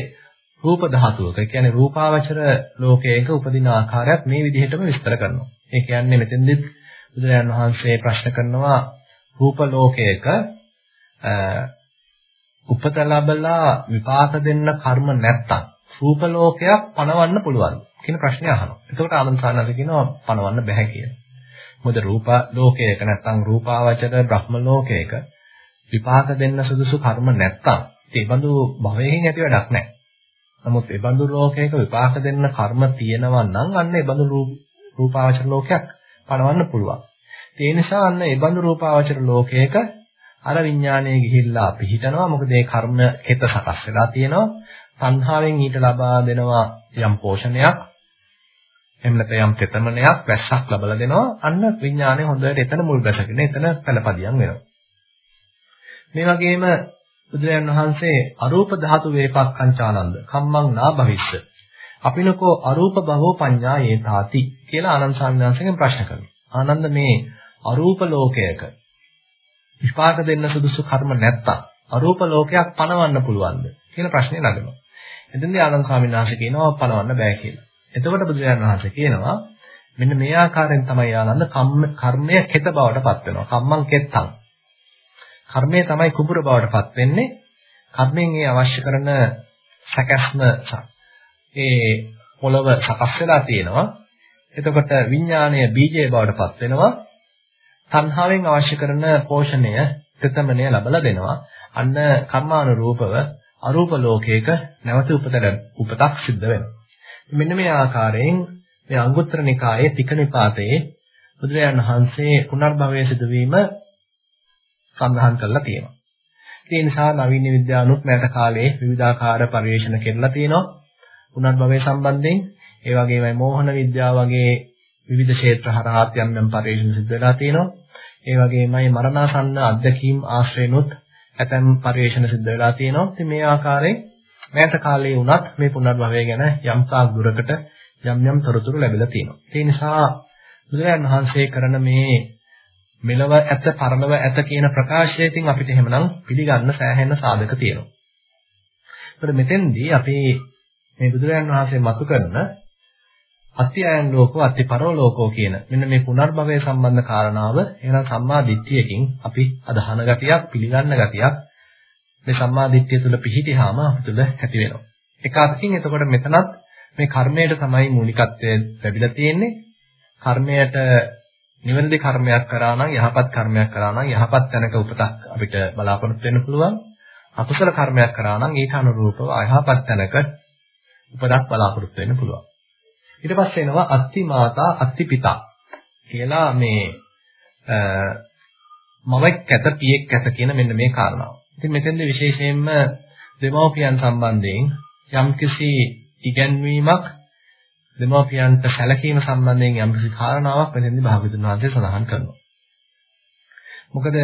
රූප ධාතුවක, ඒ කියන්නේ රූපාවචර ලෝකයක උපදින ආකාරයක් මේ විදිහටම විස්තර කරනවා. ඒ කියන්නේ මෙතෙන්දිත් බුදුරජාන් වහන්සේ ප්‍රශ්න කරනවා රූප ලෝකයක උපත ලැබලා විපාක දෙන්න කර්ම නැත්තම් රූප ලෝකයක් පණවන්න පුළුවන් කියන ප්‍රශ්නය අහනවා. එතකොට ආනන්ද සානන්ද කියනවා පණවන්න බෑ කියලා. මොකද රූප ලෝකයක නැත්නම් රූපාවචර බ්‍රහ්ම ලෝකයක විපාක දෙන්න සුදුසු කර්ම නැත්තම් ඒ බඳු භවයෙන් ඇති වැඩක් නැහැ. නමුත් ඒ බඳු ලෝකයක විපාක දෙන්න කර්ම තියෙනවා නම් අන්න ඒ බඳු රූපාවචර ලෝකයක් පණවන්න පුළුවන්. ඒ නිසා අන්න ඒ බඳු රූපාවචර ලෝකයක අර විඥානයේ ගිහිල්ලා පිහිටනවා. මොකද ඒ කර්ම කෙත සකස් වෙලා තියෙනවා. සංහාවෙන් ඊට ලබා දෙනවා යම් පෝෂණයක් එහෙම නැත්නම් යම් තෙතමනයක් වැස්සක් ලබලා දෙනවා. අන්න විඥානය හොඳට එතන මුල් බැසගෙන එතන පළපදියම් වෙනවා. මේ වගේම බුදුරජාන් වහන්සේ අරූප ධාතු වේපක්ඛංචානන්ද කම්මං නා භවිස්ස. අපිනකෝ අරූප භවෝ පඤ්ඤා යේතාති කියලා ආනන්ද සාමිනාංශගෙන් ප්‍රශ්න කරනවා. ආනන්ද මේ අරූප ලෝකයක විපාක දෙන්න සුදුසු කර්ම නැත්තම් අරූප ලෝකයක් පණවන්න පුළුවන්ද කියන ප්‍රශ්නේ නගනවා. එතෙන්දී ආනන්ද සාමිනාංශ කියනවා පණවන්න බෑ කියලා. එතකොට බුදුරජාණන් වහන්සේ කියනවා මෙන්න මේ ආකාරයෙන් තමයි ආනන්ද කර්මය කෙත බවට පත් වෙනවා. කම්මං කෙත්තං. කර්මය තමයි කුඹුර බවට පත් වෙන්නේ. කර්මයෙන් ඒ අවශ්‍ය කරන සැකස්ම ඒ පොළව සකස් වෙලා තියෙනවා. එතකොට විඥාණය බීජය බවට පත් වෙනවා. සංහාවෙන් අවශ්‍ය කරන පෝෂණය තෙතමනය ලැබලා දෙනවා. අන්න කර්මානුරූපව අරූප ලෝකයක නැවත උපත උපතක් සිද්ධ වෙනවා. මෙන්න මේ ආකාරයෙන් මේ අංගුත්තර නිකායේ තික නිපාතයේ බුදුරජාණන් වහන්සේ පුනර්භවයේ සිදුවීම සඳහන් කරලා තියෙනවා. ඒ නිසා නවීන විද්‍යාවනුත් මෑත කාලේ විවිධාකාර පරිශන කෙරලා තියෙනවා. පුනර්භවය සම්බන්ධයෙන් ඒ වගේමයි මෝහන විද්‍යාව වගේ විවිධ ක්ෂේත්‍ර හරහා යම් යම් පරිශන සිද්ධ වෙලා තියෙනවා. ඒ වගේමයි මරණාසන්න අධ්‍යක්ීම් ආශ්‍රයනොත් ඇතැම් පරිශ්‍රණ සිද්ධ වෙලා තියෙනවා. ඉතින් මේ ආකාරයෙන් මෑත කාලයේ වුණත් මේ පුනර්භවය ගැන යම් තාක් දුරකට යම් යම් තොරතුරු ලැබිලා තියෙනවා. ඒ නිසා බුදුරජාණන් වහන්සේ කරන මේ මෙලව ඇත පරලව ඇත කියන ප්‍රකාශයකින් අපිට එහෙමනම් පිළිගන්න සෑහෙන සාධක තියෙනවා. ඒතර මෙතෙන්දී අපි මේ බුදුරජාණන් වහන්සේ මතු කරන අත්‍යයන් ලෝකෝ අත්‍ය පරලෝකෝ කියන මෙන්න මේ පුනර්භවය සම්බන්ධ කාරණාව එහෙනම් සම්මා දිට්ඨියකින් අපි අදහන ගතියක් පිළිගන්න ගතියක් මේ සම්මා දිට්ඨිය තුළ පිහිටියාම අපිට ඇති වෙනවා. එක අතකින් එතකොට මෙතනත් මේ කර්මයට තමයි මූලිකත්වය ලැබිලා තියෙන්නේ. කර්මයට නිවැරදි කර්මයක් කරා නම් යහපත් කර්මයක් කරා නම් යහපත් තැනක උපතක් අපිට බලාපොරොත්තු වෙන්න පුළුවන්. අකුසල කර්මයක් කරා නම් ඊට අනුරූපව අයහපත් තැනක උපතක් බලාපොරොත්තු වෙන්න පුළුවන්. ඊට පස්සේ එනවා අත්ති මාතා අත්ති පිතා කියලා මේ මවෙක් කැත පියෙක් කැත කියන මෙන්න මේ කාරණාව. ඉතින් මෙතෙන්ද විශේෂයෙන්ම දෙමව්පියන් සම්බන්ධයෙන් යම්කිසි ඉගැන්වීමක් දෙමව්පියන්ට සැලකීම සම්බන්ධයෙන් යම්කිසි කාරණාවක් මෙතෙන්දී භාගතුන් වහන්සේ සඳහන් කරනවා. මොකද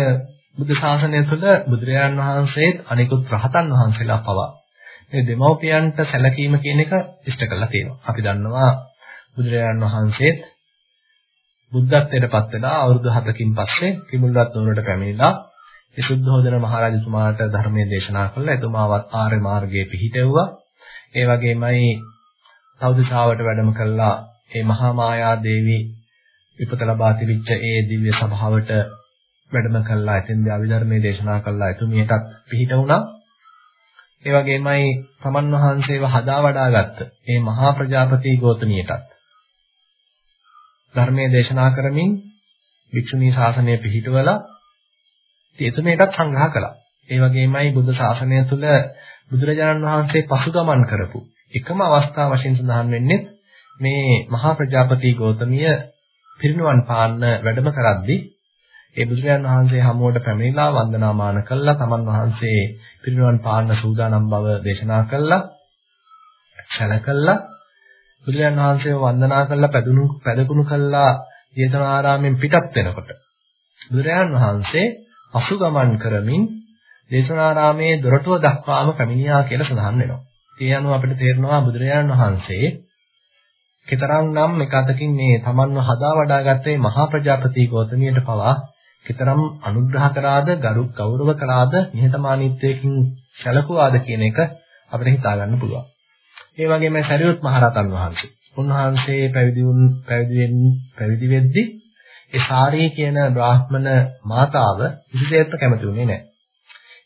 බුද්ධ ශාසනය තුළ බුදුරජාන් වහන්සේත් අනිකුත් රහතන් වහන්සේලා පවා මේ දෙමව්පියන්ට සැලකීම කියන එක ඉෂ්ට කරලා තියෙනවා. අපි දන්නවා බුදුරජාන් වහන්සේත් බුද්ධත්වයට පත් වෙලා අවුරුදු 7කින් පස්සේ කිමුල්වත් නුවරට පැමිණිලා ඒ සුද්ධෝදන මහරජතුමාට ධර්මයේ දේශනා කළා. එතුමාවත් ආර්ය මාර්ගයේ පිහිටෙව්වා. ඒ වගේමයි තවුදිසාවට වැඩම කළා. ඒ මහා මායා දේවී විපත ලබා තිබිච්ච ඒ දිව්‍ය සභාවට වැඩම කළා. එතෙන්දී අවිධර්මයේ දේශනා කළා. එතුමියටත් පිහිට වුණා. ඒ වගේමයි තමන් වහන්සේව හදා වඩාගත්ත මේ මහා ප්‍රජාපති ගෝතමියටත් ධර්මයේ දේශනා කරමින් වික්ෂුණී ශාසනය පිහිටුවලා එතුමියටත් සංග්‍රහ කළා. ඒ වගේමයි බුද්ධ ශාසනය තුළ බුදුරජාණන් වහන්සේ පසුගමන් කරපු එකම අවස්ථාව වශයෙන් සඳහන් වෙන්නේ මේ මහා ප්‍රජාපති ගෞතමිය පිරිනුවන් පාන්න වැඩම කරද්දී ඒ බුදුරජාණන් වහන්සේ හමුවට පැමිණලා වන්දනාමාන කළා. තමන් වහන්සේ පිරිනුවන් පාන්න සූදානම් බව දේශනා කළා. සැලකල්ලා බුදුරජාණන් වහන්සේව වන්දනා කළා පැදුණු පැදකුණු කළා ජේතවනාරාමෙන් පිටත් වෙනකොට. බුදුරජාණන් වහන්සේ පසුගමන් කරමින් දේශනාරාමයේ දොරටුව දක්වාම පැමිණියා කියලා සඳහන් වෙනවා. ඒ අනුව අපිට තේරෙනවා බුදුරජාණන් වහන්සේ කතරම්නම් එක අතකින් මේ තමන්ව හදා වඩාගත්තේ මහා ප්‍රජාපති ගෞතමියට පවා කතරම් අනුග්‍රහ කරාද ගරු ගෞරව කරාද නිහතමානීත්වයකින් සැලකුවාද කියන එක අපිට හිතා ගන්න පුළුවන්. ඒ වගේම සරියුත් මහරහතන් වහන්සේ. උන්වහන්සේ පැවිදි වුන් පැවිදි පැවිදි වෙද්දී ඒ සාරී කියන බ්‍රාහ්මණ මාතාව කිසිසේත්ම කැමති වුණේ නැහැ.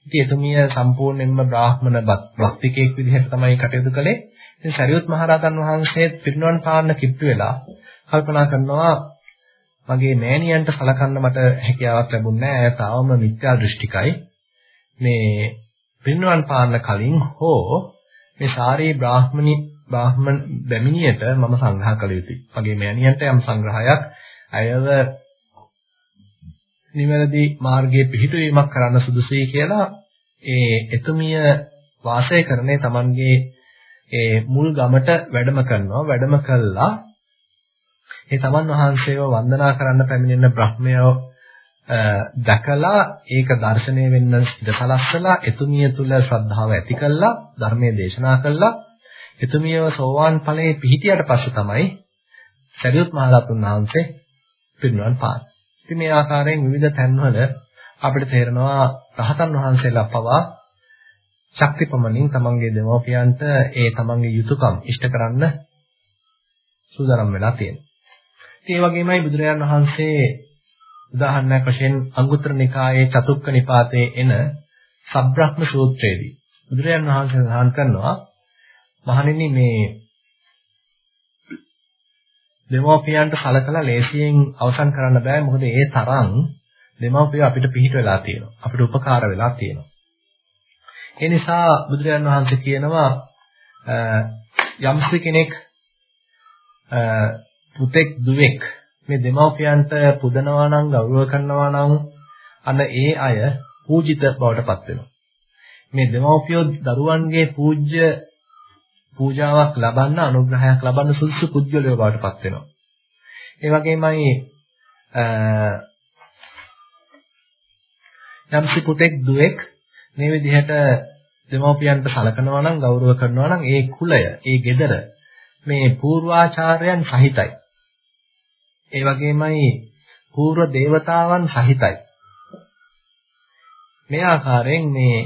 ඉතින් එතුමිය සම්පූර්ණයෙන්ම බ්‍රාහ්මණ භක්තිකයෙක් විදිහට තමයි කටයුතු කළේ. ඉතින් සරියුත් මහරහතන් වහන්සේත් පිරිනවන් පාන්න කිට්ටු වෙලා කල්පනා කරනවා මගේ මෑණියන්ට සලකන්න මට හැකියාවක් ලැබුණේ නැහැ. ඇය තාම මිත්‍යා දෘෂ්ටිකයි. මේ පිරිනවන් පාන්න කලින් හෝ මේ සාරී බ්‍රාහ්මණි බ්‍රාහ්මණ බැමිණියට මම සංග්‍රහ කළ යුතුයි. මගේ මෑණියන්ට යම් සංග්‍රහයක් අයව නිවැරදි මාර්ගයේ පිහිටුවීමක් කරන්න සුදුසුයි කියලා ඒ එතුමිය වාසය කරන්නේ Tamanගේ ඒ මුල් ගමට වැඩම කරනවා. වැඩම කළා. ඒ තමන් වහන්සේව වන්දනා කරන්න පැමිණෙන බ්‍රහ්මයෝ දැකලා ඒක දර්ශනය වෙන්න ඉඩසලස්සලා එතුමිය තුල ශ්‍රද්ධාව ඇති කළා ධර්මයේ දේශනා කළා. එතුමියව සෝවාන් ඵලයේ පිහිටියට පස්සේ තමයි සරියුත් මහ රහතුන් වහන්සේ පිරිනුවන් පාන. ඉතින් මේ ආකාරයෙන් විවිධ තැන්වල අපිට තේරෙනවා රහතන් වහන්සේලා පවා ශක්තිපමණින් තමන්ගේ දෙමෝපියන්ට ඒ තමන්ගේ යුතුයකම් ඉෂ්ට කරන්න සූදානම් වෙලා තියෙනවා. ඒ වගේමයි බුදුරජාණන් වහන්සේ උදාහරණයක් වශයෙන් අංගුත්තර නිකායේ චතුක්ක නිපාතයේ එන සබ්‍රහ්ම සූත්‍රයේදී බුදුරජාණන් වහන්සේ සඳහන් කරනවා මහණෙනි මේ දෙමව්පියන්ට සලකලා ලේසියෙන් අවසන් කරන්න බෑ. මොකද ඒ තරම් දෙමව්පිය අපිට පිහිට වෙලා තියෙනවා. අපිට උපකාර වෙලා තියෙනවා. ඒ නිසා බුදුරජාන් වහන්සේ කියනවා යම්සි කෙනෙක් පුතෙක් දුවෙක් මේ දෙමව්පියන්ට පුදනවා නම් ගෞරව කරනවා නම් අන්න ඒ අය පූජිත බවට පත් වෙනවා. මේ දෙමව්පියෝ දරුවන්ගේ පූජ්‍ය පූජාවක් ලබන්න අනුග්‍රහයක් ලබන්න සුදුසු පුද්ගලයෝ බවට පත් වෙනවා. ඒ වගේමයි යම්සි පුතෙක් දුවෙක් මේ විදිහට දෙමව්පියන්ට සලකනවා නම් ගෞරව කරනවා නම් ඒ කුලය, ඒ ගෙදර මේ පූර්වාචාර්යයන් සහිතයි. ඒ වගේමයි පූර්ව දේවතාවන් සහිතයි. මේ ආකාරයෙන් මේ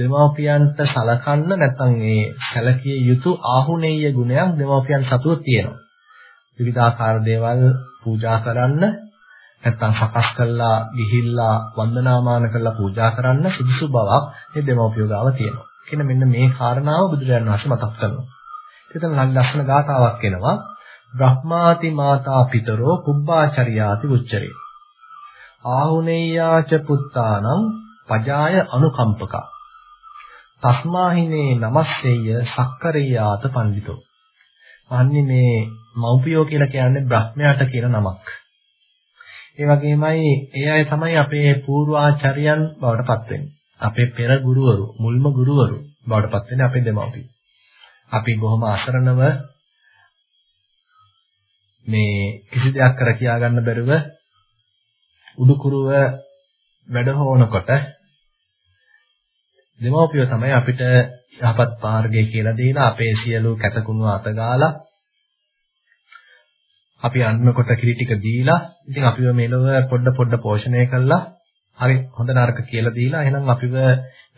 දෙමව්පියන්ට සලකන්න නැත්නම් මේ සැලකිය යුතු ආහුනේය ගුණයක් දෙමව්පියන් සතුව තියෙනවා. විවිධාකාර දේවල් පූජා කරන්න නැත්නම් සකස් කළා ගිහිල්ලා වන්දනාමාන කරලා පූජා කරන්න සුදුසු බවක් මේ දෙමව්පියෝ ගාව තියෙනවා. කියන මෙන්න මේ කාරණාව බුදුරජාණන් වහන්සේ මතක් කරනවා. එතන ලස්සන ගාතාවක් එනවා. බ්‍රහ්මාති මාතා පිතරෝ කුබ්බාචරියාති උච්චරේ. ආහුනේයාච පුත්තානම් පජාය අනුකම්පකා. තස්මාහිනේ නමස්සෙය සක්කරියාත පඬිතෝ. අන්නේ මේ මෞපියෝ කියලා කියන්නේ බ්‍රහ්මයාට කියන නමක්. ඒ වගේමයි ඒ අය තමයි අපේ පූර්වාචාර්යයන් බවට පත් වෙන්නේ. අපේ පෙර ගුරුවරු, මුල්ම ගුරුවරු බවට පත් වෙන්නේ අපේ දෙමව්පියෝ. අපි බොහොම අසරණව මේ කිසි දෙයක් කර කියා ගන්න බැරුව උඩුකුරුව වැඩ හොනකොට දෙමව්පියෝ තමයි අපිට යහපත් මාර්ගය කියලා දීලා අපේ සියලු කැතකුණු අතගාලා අපි අන්නකොට කිරි ටික දීලා ඉතින් අපිව මෙලව පොඩ පොඩ පෝෂණය කළා හරි හොඳ නරක කියලා දීලා එහෙනම් අපිව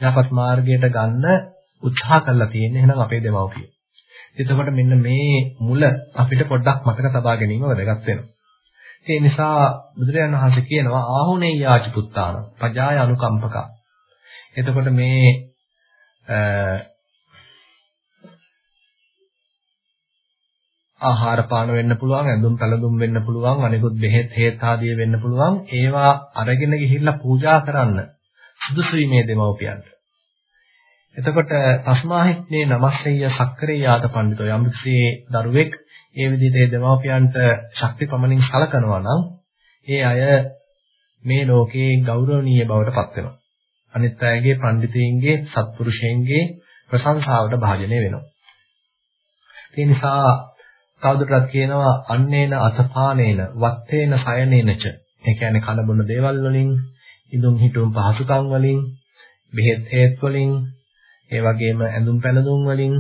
යහපත් මාර්ගයට ගන්න උත්සාහ කරලා තියෙන්නේ එහෙනම් අපේ දෙමව්පියෝ. එතකොට මෙන්න මේ මුල අපිට පොඩ්ඩක් මතක තබා ගැනීම වැදගත් වෙනවා. ඒ නිසා බුදුරජාණන් වහන්සේ කියනවා ආහුනේ යාච පුත්තාන පජාය අනුකම්පක. එතකොට මේ ආහාර පාන වෙන්න පුළුවන්, ඇඳුම් පැළඳුම් වෙන්න පුළුවන්, අනිකුත් බෙහෙත් හේත් ආදී වෙන්න පුළුවන්. ඒවා අරගෙන ගිහිල්ලා පූජා කරන්න සුදුසුයි මේ දෙමව්පියන්ට. එතකොට තස්මාහිත්නේ නමස්සෙය සක්කරේ යාත පඬිතෝ යම්සේ දරුවෙක් ඒ විදිහට දෙමව්පියන්ට ශක්ති ප්‍රමණින් සලකනවා නම් ඒ අය මේ ලෝකේ ගෞරවනීය බවට පත් වෙනවා. අනිත් අයගේ පඬිතයින්ගේ සත්පුරුෂයන්ගේ ප්‍රශංසාවට භාජනය වෙනවා. ඒ නිසා තවදුරටත් කියනවා අන්නේන අතපානේන වත්තේන සයනේනච. ඒ කියන්නේ කන බොන දේවල් වලින්, ඉදුම් හිටුම් පහසුකම් වලින්, බෙහෙත් හේත් වලින්, ඒ වගේම ඇඳුම් පැළඳුම් වලින්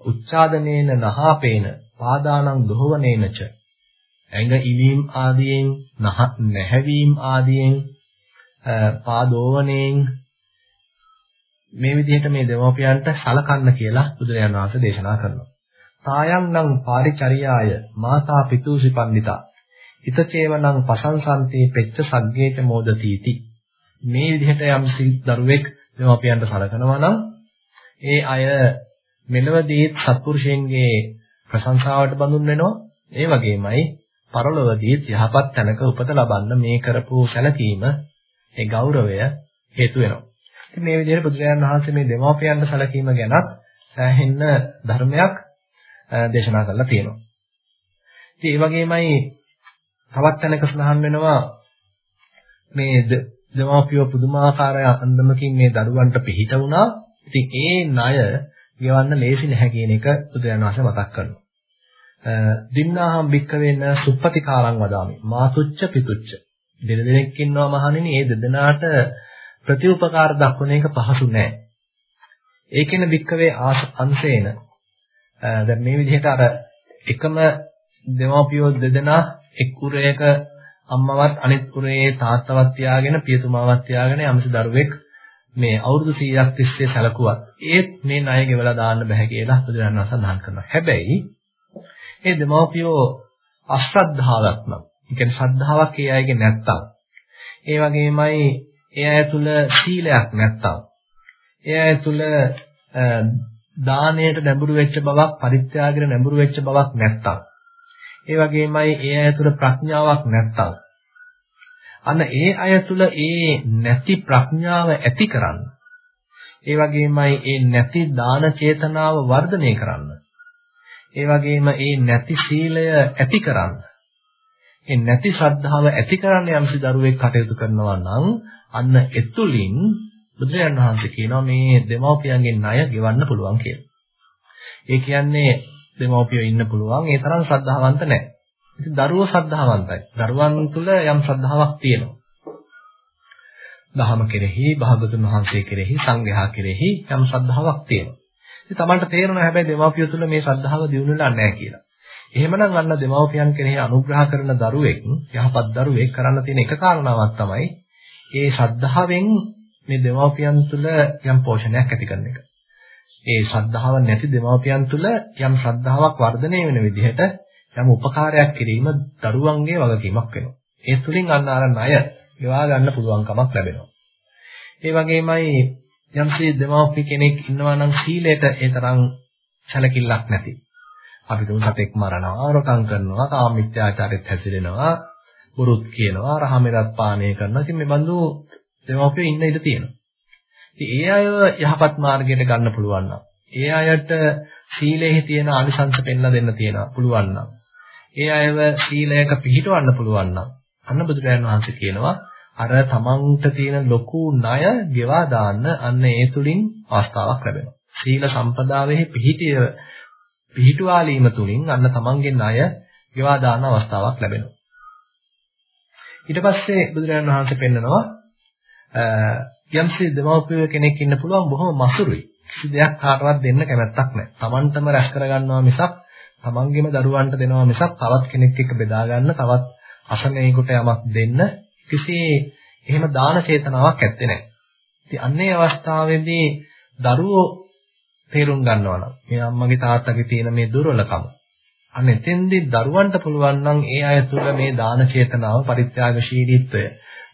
උච්චාදනේන නහාපේන පාදානං දොහවනේනච. ඇඟ ඉලීම් ආදියෙන්, නැහැවීම් ආදියෙන්, පාදෝවණයෙන් මේ විදිහට මේ දෙමෝපියන්ට සලකන්න කියලා බුදුරජාණන් වහන්සේ දේශනා කරනවා. තායං නම් පාරිචර්යාය මාතා පිතූසි පණ්ඩිතා. හිතචේවනං පසංසන්තේ පෙච්ච සග්ගේච මොදතිති. මේ විදිහට යම් දරුවෙක් දෙමාපියන්ට සලකනවා නම් ඒ අය මෙලවදී සත්පුරුෂයන්ගේ ප්‍රශංසාවට බඳුන් වෙනවා. ඒ වගේමයි පරලොවදී යහපත් තැනක උපත ලබන්න මේ කරපු සැලකීම ඒ ගෞරවය හේතු වෙනවා ඉතින් මේ විදිහට බුදුරජාණන් වහන්සේ මේ දෙමාපියන්ට සැලකීම ගැනත් සෑහෙන්න ධර්මයක් දේශනා කරලා තියෙනවා. ඉතින් ඒ වගේමයි තවත් තැනක සඳහන් වෙනවා මේ දෙමාපියෝ පුදුමාකාර අන්දමකින් මේ දරුවන්ට පිළිහිට වුණා. ඉතින් ඒ ණය ගෙවන්න ලේසි නැහැ කියන එක බුදුරජාණන් වහන්සේ මතක් කරනවා. දින්නාහම් භික්කවේන සුප්පතිකාරං වදාමි. මාතුච්ච පිතුච්ච. දෙදෙනෙක් ඉන්නවා මහණෙනි. ඒ දෙදෙනාට ප්‍රතිඋපකාර දක්වන එක පහසු නෑ. ඒකෙන භික්කවේ අංශේන දැන් මේ විදිහට අර එකම දෙමාපියෝ දෙදෙනා එක් උරයක අම්මවත් අනිත් උරේ තාත්තවත් තියාගෙන පියතුමාවත් තියාගෙන යම්සි දරුවෙක් මේ අවුරුදු 100ක් තිස්සේ සැලකුවත් ඒත් මේ ණය ගෙවලා දාන්න බෑ කියලා බුදුරජාණන් වහන්සේ සඳහන් කරනවා. හැබැයි මේ දෙමාපියෝ අශ්‍රද්ධාවක් නම්, ඒ කියන්නේ ශ්‍රද්ධාවක් ඒ අයගේ නැත්තම්, ඒ වගේමයි ඒ අය තුල සීලයක් නැත්තම්, ඒ අය තුල දාණයට නැඹුරු වෙච්ච බවක් පරිත්‍යාගයට නැඹුරු වෙච්ච බවක් නැත්තම්. ඒ වගේමයි ඒ අය තුළ ප්‍රඥාවක් නැත්තම්. අන්න ඒ අය තුළ ඒ නැති ප්‍රඥාව ඇති කරන්න. ඒ වගේමයි ඒ නැති දාන චේතනාව වර්ධනය කරන්න. ඒ වගේම ඒ නැති සීලය ඇති කරන්න. ඒ නැති ශ්‍රද්ධාව ඇති කරන්න යම්සි දරුවෙක් කටයුතු කරනවා නම් අන්න එතුලින් බුදුරජාණන් වහන්සේ කියනවා මේ දෙමව්පියන්ගේ ණය ගෙවන්න පුළුවන් කියලා. ඒ කියන්නේ දෙමව්පියෝ ඉන්න පුළුවන් ඒ තරම් ශ්‍රද්ධාවන්ත නැහැ. ඉතින් දරුවෝ ශ්‍රද්ධාවන්තයි. දරුවන් තුළ යම් ශ්‍රද්ධාවක් තියෙනවා. දහම කෙරෙහි, භාගතුන් වහන්සේ කෙරෙහි, සංඝයා කෙරෙහි යම් ශ්‍රද්ධාවක් තියෙනවා. ඉතින් Tamanට තේරෙනවා හැබැයි දෙමාපිය තුළ මේ ශ්‍රද්ධාව දියුණු වෙලා නැහැ කියලා. එහෙමනම් අන්න දෙමාපියන් කෙරෙහි අනුග්‍රහ කරන දරුවෙක්, යහපත් දරුවෙක් කරන්න තියෙන එක කාරණාවක් තමයි ඒ ශ්‍රද්ධාවෙන් මේ දෙමාපියන් තුළ යම් පෝෂණයක් ඇති කරන එක. ඒ ශ්‍රද්ධාව නැති දෙමාපියන් තුළ යම් ශ්‍රද්ධාවක් වර්ධනය වෙන විදිහට යම් උපකාරයක් කිරීම දරුවන්ගේ වගකීමක් වෙනවා. ඒ තුලින් අන්න අර ණය ගෙවා ගන්න පුළුවන්කමක් ලැබෙනවා. ඒ වගේමයි යම්සේ දෙමාපිය කෙනෙක් ඉන්නවා නම් සීලයට ඒ තරම් සැලකිල්ලක් නැති. අපි තුන් සතෙක් මරනවා, රොකම් කරනවා, කාමීත්‍යාචාරෙත් හැසිරෙනවා, බුරුත් කියනවා, රහමෙරත් පානය කරනවා. ඉතින් මේ බඳු දෙමාපියෝ ඉන්න ඉඩ තියෙනවා. ඉතින් ඒ අයව යහපත් මාර්ගයට ගන්න පුළුවන් නම්, ඒ අයට සීලයේ තියෙන ආනිසංස පෙන්ලා දෙන්න තියෙනවා පුළුවන් නම්, ඒ අයව සීලයක පිළිටවන්න පුළුවන් නම්, අන්න බුදුරජාණන් වහන්සේ කියනවා අර තමන්ට තියෙන ලොකු ණය ගෙවා දාන්න අන්න ඒ තුලින් අවස්ථාවක් ලැබෙනවා. සීල සම්පදාවෙහි පිහිටිය පිහිටුවාලීම තුලින් අන්න තමන්ගේ ණය ගෙවා දාන්න අවස්ථාවක් ලැබෙනවා. ඊට පස්සේ බුදුරජාණන් වහන්සේ පෙන්නනවා යම්සේ දෙමව්පිය කෙනෙක් ඉන්න පුළුවන් බොහොම මසුරුයි. කිසි දෙයක් කාටවත් දෙන්න කැමැත්තක් නැහැ. තමන්ටම රැස් කරගන්නවා මිසක් තමන්ගේම දරුවන්ට දෙනවා මිසක් තවත් කෙනෙක් එක්ක බෙදා ගන්න තවත් අසනේකට යමක් දෙන්න කිසි එහෙම දාන චේතනාවක් ඇත්තේ නැහැ. ඉතින් අන්නේ අවස්ථාවේදී දරුවෝ තේරුම් ගන්නවා නම් මේ අම්මගේ තාත්තගේ තියෙන මේ දුර්වලකම අන්න එතෙන්දී දරුවන්ට පුළුවන් නම් ඒ අය තුළ මේ දාන චේතනාව පරිත්‍යාගශීලීත්වය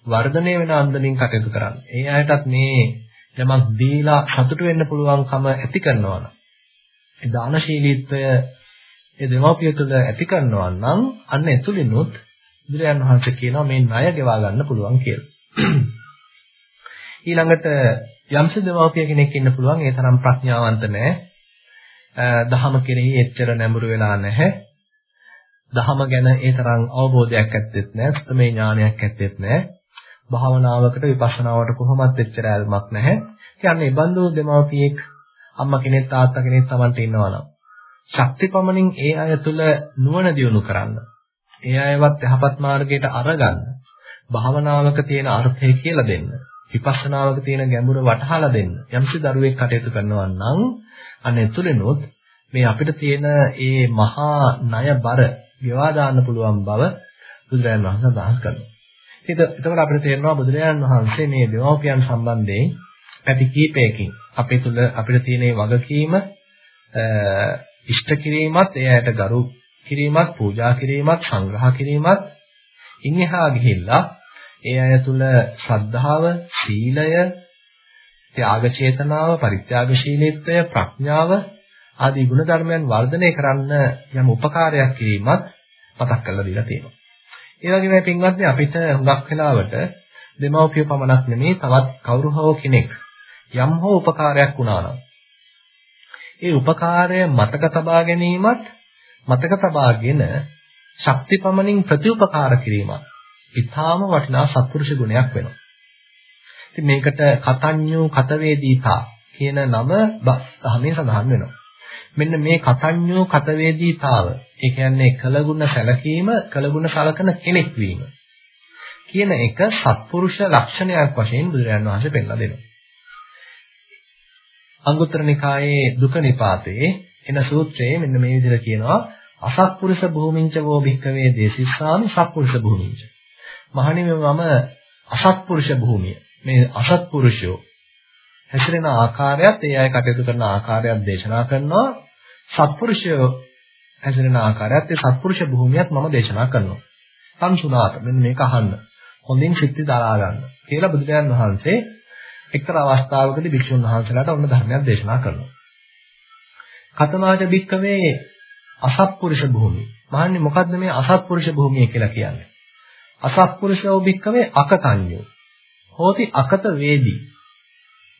වර්ධනය වෙන අන්දමින් කටයුතු කරන්න. ඒ අයටත් මේ යමක් දීලා සතුට වෙන්න පුළුවන්කම ඇති කරනවා නම් ඒ දානශීලීත්වය ඒ දෙමාපිය තුළ ඇති කරනවා නම් අන්න එතුලිනුත් බුදුරජාන් වහන්සේ කියනවා මේ ණය ගෙවා ගන්න පුළුවන් කියලා. ඊළඟට යම්ස දෙමාපිය කෙනෙක් ඉන්න පුළුවන් ඒ තරම් ප්‍රඥාවන්ත නැහැ. දහම කෙරෙහි එච්චර නැඹුරු වෙලා නැහැ. දහම ගැන ඒ තරම් අවබෝධයක් ඇත්තෙත් නැහැ. සුතමේ ඥානයක් ඇත්තෙත් නැහැ. භාවනාවකට විපස්සනාවට කොහොමත් එච්චර ඇල්මක් නැහැ. කියන්නේ බඳු දෙමාපියෙක් අම්මා කෙනෙක් තාත්තා කෙනෙක් Tamanට ඉන්නවා නම් ශක්තිපමණින් ඒ අය තුල නුවණ දියුණු කරන්න ඒ අයවත් යහපත් මාර්ගයට අරගන්න. භාවනාවක තියෙන අර්ථය කියලා දෙන්න. විපස්සනාවක තියෙන ගැඹුර වටහලා දෙන්න. යම්සි දරුවෙක් කටයුතු කරනවා නම් අන්න එතුළෙනොත් මේ අපිට තියෙන මේ මහා ණය බර ගෙවා දාන්න පුළුවන් බව බුදුරජාණන් වහන්සේ සඳහන් කරනවා. ඒක එතකොට අපිට තේරෙනවා බුදුරජාණන් වහන්සේ මේ දෙමෝපියන් සම්බන්ධයෙන් පැති කීපයකින් අපේ තුල අපිට තියෙන වගකීම ඉෂ්ට කිරීමත් එයාට ගරු කිරීමත් පූජා කිරීමත් සංග්‍රහ කිරීමත් ඉන්හා ගිහිල්ලා ඒ අය තුල ශ්‍රද්ධාව සීලය ත්‍යාග චේතනාව පරිත්‍යාගශීලීත්වය ප්‍රඥාව ආදී ගුණ ධර්මයන් වර්ධනය කරන්න යම් උපකාරයක් කිරීමත් මතක් කරලා දීලා තියෙනවා. ඒ වගේම පින්වත්නි අපිට හුඟක් වෙලාවට දෙමව්පිය පමණක් නෙමේ තවත් කවුරු හෝ කෙනෙක් යම් හෝ උපකාරයක් වුණා නම් ඒ උපකාරය මතක තබා ගැනීමත් මතක තබාගෙන ශක්තිපමණින් ප්‍රතිඋපකාර කිරීමත් ඊටාම වටිනා සත්පුරුෂ ගුණයක් වෙනවා. ඉතින් මේකට කතඤ්ඤෝ කතවේදීතා කියන නම ධර්මයේ සඳහන් වෙනවා. මෙන්න මේ කතඤ්ඤෝ කතවේදීතාව ඒ කියන්නේ කලගුණ සැලකීම කලගුණ සලකන කෙනෙක් වීම කියන එක සත්පුරුෂ ලක්ෂණයක් වශයෙන් බුදුරජාණන් වහන්සේ පෙන්වා දෙනවා. අංගුත්තර නිකායේ දුක නිපාතේ එන සූත්‍රයේ මෙන්න මේ විදිහට කියනවා අසත්පුරුෂ භූමිංච වෝ භික්කවේ දේසිස්සාමි සත්පුරුෂ භූමිංච. මහණෙනි මම අසත්පුරුෂ භූමිය. මේ අසත්පුරුෂයෝ හැසිරෙන ආකාරයත් ඒ අය කටයුතු කරන ආකාරයත් දේශනා කරනවා. සත්පුරුෂයෝ හැසිරෙන ආකාරයත් ඒ සත්පුරුෂ භූමියත් මම දේශනා කරනවා. සංසුනාත මෙන්න මේක අහන්න. හොඳින් සිත්ති දරා ගන්න. කියලා බුදුරජාන් වහන්සේ එක්තරා අවස්ථාවකදී භික්ෂුන් වහන්සේලාට ඔන්න ධර්මයක් දේශනා කරනවා. කතමාච භික්කවේ අසත්පුරුෂ භූමිය. මහන්නේ මොකද්ද මේ අසත්පුරුෂ භූමිය කියලා කියන්නේ? අසත්පුරුෂෝ භික්කවේ අකතඤ්ඤෝ. හෝති අකත වේදී.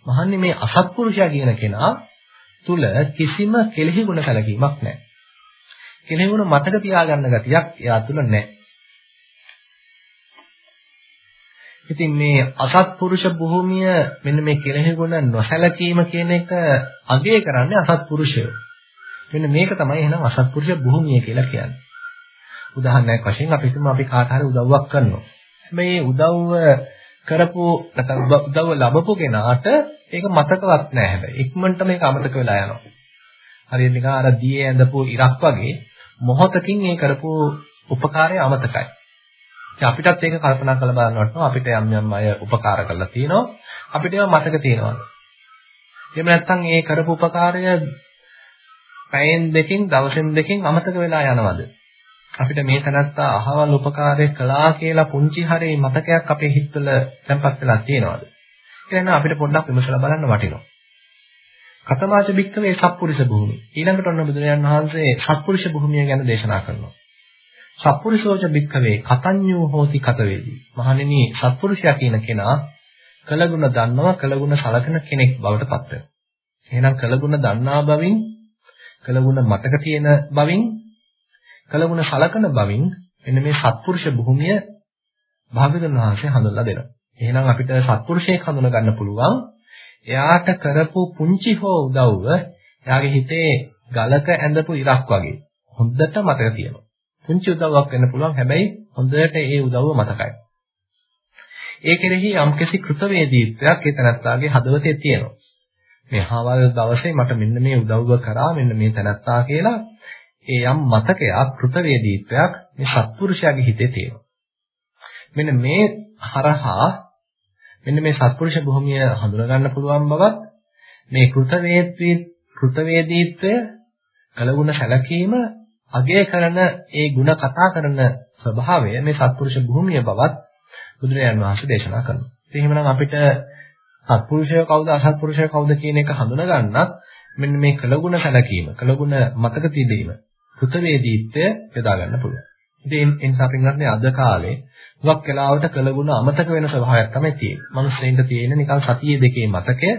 මහන්නේ මේ අසත්පුරුෂයා කියන කෙනා තුල කිසිම කෙලෙහි ගුණ කලකීමක් නැහැ. කෙලෙහි ගුණ මතක තියාගන්න ගතියක් එයා තුල නැහැ. ඉතින් මේ අසත්පුරුෂ භූමිය මෙන්න මේ කෙලෙහි ගුණ නොසැලකීම කියන එක අගය කරන්නේ අසත්පුරුෂයෝ. මෙන්න මේක තමයි එහෙනම් අසත්පුරුෂ භූමිය කියලා කියන්නේ. උදාහරණයක් වශයෙන් අපි හිතමු අපි කාට හරි උදව්වක් කරනවා. මේ උදව්ව කරපු නැත්නම් උදව්ව ලැබපු කෙනාට ඒක මතකවත් නැහැ හැබැයි. ඉක්මනට මේක අමතක වෙලා යනවා. හරියට නිකන් අර දියේ ඇඳපු ඉරක් වගේ මොහොතකින් ඒ කරපු උපකාරය අමතකයි. ඉතින් අපිටත් ඒක කල්පනා කරලා බලන්න වටනවා අපිට යම් යම් අය උපකාර කරලා තියෙනවා. අපිට ඒවා මතක තියෙනවද? එහෙම නැත්නම් ඒ කරපු උපකාරය පැයෙන් දෙකකින් දවසෙන් දෙකකින් අමතක වෙලා යනවද? අපිට මේ තනත්තා අහවල් උපකාරය කළා කියලා පුංචි හරි මතකයක් අපේ හිතවල තැම්පත් වෙලා තියෙනවද? ඒක අපිට පොඩ්ඩක් විමසලා බලන්න වටිනවා. කතමාච බික්කවේ සත්පුරුෂ භූමිය. ඊළඟට ඔන්න බුදුරජාන් වහන්සේ සත්පුරුෂ භූමිය ගැන දේශනා කරනවා. සත්පුරුෂෝච බික්කවේ කතඤ්ඤෝ හෝති කතවේදී. මහණෙනි සත්පුරුෂයා කියන කෙනා කළගුණ දන්නවා කළගුණ සලකන කෙනෙක් බවට පත් වෙනවා. එහෙනම් කළගුණ දන්නා බවින් කළගුණ මතක තියෙන බවින් කළගුණ සලකන බවින් මෙන්න මේ සත්පුරුෂ භූමිය භාගතුන් වහන්සේ හඳුන්ලා දෙනවා. එහෙනම් අපිට සත්පුරුෂයෙක් හඳුනා ගන්න පුළුවන් එයාට කරපු පුංචි හෝ උදව්ව එයාගේ හිතේ ගලක ඇඳපු ඉරක් වගේ හොඳට මතක තියෙනවා. පුංචි උදව්වක් වෙන්න පුළුවන් හැබැයි හොඳට ඒ උදව්ව මතකයි. ඒ කෙරෙහි යම්කිසි කෘතවේදීත්වයක් ඒ තනත්තාගේ හදවතේ තියෙනවා. මේ හවල් දවසේ මට මෙන්න මේ උදව්ව කරා මෙන්න මේ තනත්තා කියලා ඒ යම් මතකයක් කෘතවේදීත්වයක් මේ සත්පුරුෂයාගේ හිතේ තියෙනවා. මෙන්න මේ හරහා මෙන්න මේ සත්පුරුෂ භූමිය හඳුනා ගන්න පුළුවන් බවත් මේ කෘතවේද්වී කෘතවේදීත්වය කලගුණ සැලකීම අගය කරන ඒ ಗುಣ කතා කරන ස්වභාවය මේ සත්පුරුෂ භූමිය බවත් බුදුරජාණන් වහන්සේ දේශනා කරනවා. ඉතින් එහෙමනම් අපිට සත්පුරුෂය කවුද අසත්පුරුෂය කවුද කියන එක හඳුනා ගන්නත් මෙන්න මේ කලගුණ සැලකීම, කලගුණ මතක තිබීම, කෘතවේදීත්වය යොදා ගන්න පුළුවන්. ඉතින් ඒ නිසා පින්වත්නි අද කාලේ හුඟක් වෙලාවට කළගුණ අමතක වෙන ස්වභාවයක් තමයි තියෙන්නේ. මිනිස්සෙන්ට තියෙන නිකන් සතියේ දෙකේ මතකය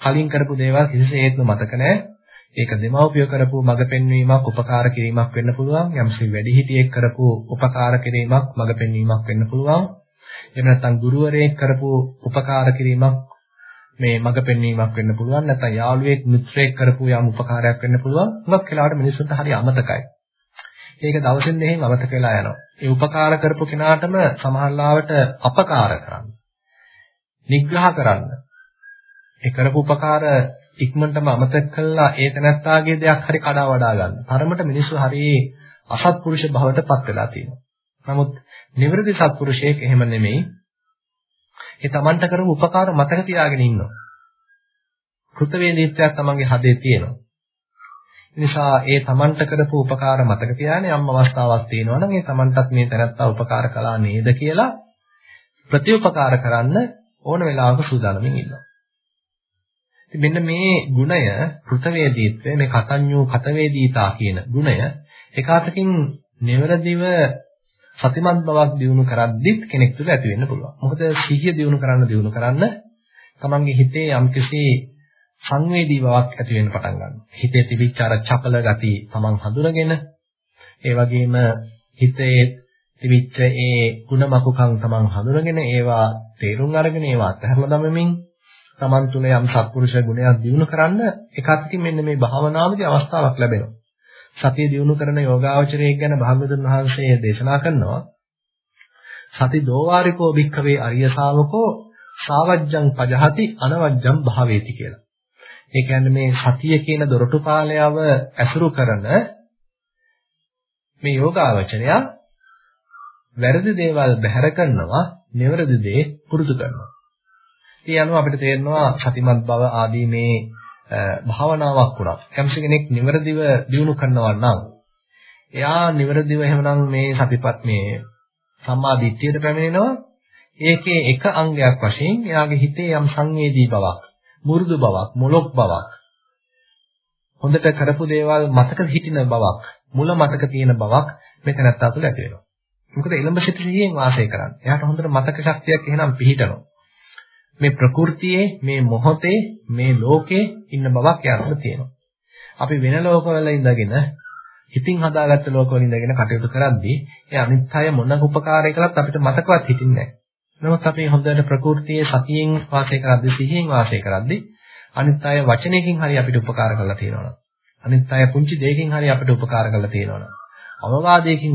කලින් කරපු දේවල් කිසිසේත්ම මතක නැහැ. ඒක දෙමව්පිය කරපු මඟ පෙන්වීමක් උපකාර කිරීමක් වෙන්න පුළුවන්. යම්සි වැඩිහිටියෙක් කරපු උපකාර කිරීමක් මඟ පෙන්වීමක් වෙන්න පුළුවන්. එහෙම නැත්නම් ගුරුවරයෙක් කරපු උපකාර කිරීමක් මේ මඟ පෙන්වීමක් වෙන්න පුළුවන්. නැත්නම් යාළුවෙක් මිත්‍රයෙක් කරපු යම් උපකාරයක් වෙන්න පුළුවන්. හුඟක් වෙලාවට මිනිස්සුන්ට හරි අමතකයි. ඒක දවසින් දෙකෙන් අමතක වෙලා යනවා. ඒ උපකාර කරපු කෙනාටම සමහරවිට අපකාර කරන්න. නිග්‍රහ කරන්න. ඒ කරපු උපකාර ඉක්මනටම අමතක කළා ඒ තැනත්තාගේ දෙයක් හරි කඩා වඩා ගන්න. තරමට මිනිස්සු හරි අසත්පුරුෂ භවට පත් වෙලා තියෙනවා. නමුත් නිවැරදි සත්පුරුෂයෙක් එහෙම නෙමෙයි. ඒ Tamanට කරපු උපකාර මතක තියාගෙන ඉන්නවා. කෘතවේදීත්වයක් තමන්ගේ හදේ තියෙනවා. නිසා ඒ තමන්ට කරපු උපකාර මතක තියාගෙන යම් අවස්ථාවක් තියෙනවා නම් ඒ තමන්ටත් මේ තැනත්තා උපකාර කළා නේද කියලා ප්‍රතිඋපකාර කරන්න ඕන වෙලාවක සූදානම්ින් ඉන්නවා. ඉතින් මෙන්න මේ ගුණය කෘතවේදීත්වය මේ කතඤ්ඤෝ කතවේදීතා කියන ගුණය එකාතකින් නිවැරදිව සතිමත් බවක් දිනු කරද්දිත් කෙනෙක් තුළ ඇති වෙන්න පුළුවන්. මොකද සිහිය දිනු කරන්න දිනු කරන්න තමන්ගේ හිතේ යම්කිසි සංවේදී බවක් ඇති වෙන්න පටන් ගන්නවා. හිතේ තිබිච්ච අර චපල ගති තමන් හඳුනගෙන ඒ වගේම හිතේ තිබිච්ච ඒ ಗುಣමකුකම් තමන් හඳුනගෙන ඒවා තේරුම් අරගෙන ඒවා අත්හැරලා දමමින් තමන් තුළ යම් සත්පුරුෂ ගුණයක් දිනු කරන්න එකwidehatකින් මෙන්න මේ භාවනාවේදී අවස්ථාවක් ලැබෙනවා. සතිය දිනු කරන යෝගාවචරයෙක් ගැන භාග්‍යවතුන් වහන්සේ දේශනා කරනවා. සති දෝවාරිකෝ භික්ඛවේ අරිය ශාවකෝ සාවජ්ජං පජහති අනවජ්ජං භාවේති කියලා. ඒ කියන්නේ මේ සතිය කියන දොරටුපාලයව ඇසුරු කරන මේ යෝගාවචරය වැරදි දේවල් බැහැර කරනවා, නිවැරදි දේ පුරුදු කරනවා. ඒ අනුව අපිට තේරෙනවා සතිමත් බව ආදී මේ භාවනාවක් වුණා. කම්සි කෙනෙක් නිවැරදිව දියුණු කරනවා නම් එයා නිවැරදිව එහෙමනම් මේ සතිපත් මේ සම්මා දිට්ඨියට පැමිණෙනවා. ඒකේ එක අංගයක් වශයෙන් එයාගේ හිතේ යම් සංවේදී බවක් මුරුදු බවක්, මොලොක් බවක්, හොඳට කරපු දේවල් මතක හිටින බවක්, මුල මතක තියෙන බවක් මෙතනත් අතුල ඇති වෙනවා. මොකද එළඹ සිට සිහියෙන් වාසය කරන්නේ. එයාට හොඳට මතක ශක්තියක් එහෙනම් පිහිටනවා. මේ ප්‍රകൃතියේ, මේ මොහොතේ, මේ ලෝකේ ඉන්න බවක් එයාට තියෙනවා. අපි වෙන ලෝකවල ඉඳගෙන හිතින් හදාගත්ත ලෝකවල ඉඳගෙන කටයුතු කරද්දී ඒ අනිත් අය මොන උපකාරය කළත් අපිට මතකවත් හිටින්නේ නැහැ. නමුත් අපි හොඳට ප්‍රകൃතියේ සතියෙන් වාසය කරද්දී සිහියෙන් වාසය කරද්දී අනිත් අය වචනයකින් හරි අපිට උපකාර කරලා තියෙනවා. අනිත් අය පුංචි දෙයකින් හරි අපිට උපකාර කරලා තියෙනවා. අවවාදයකින්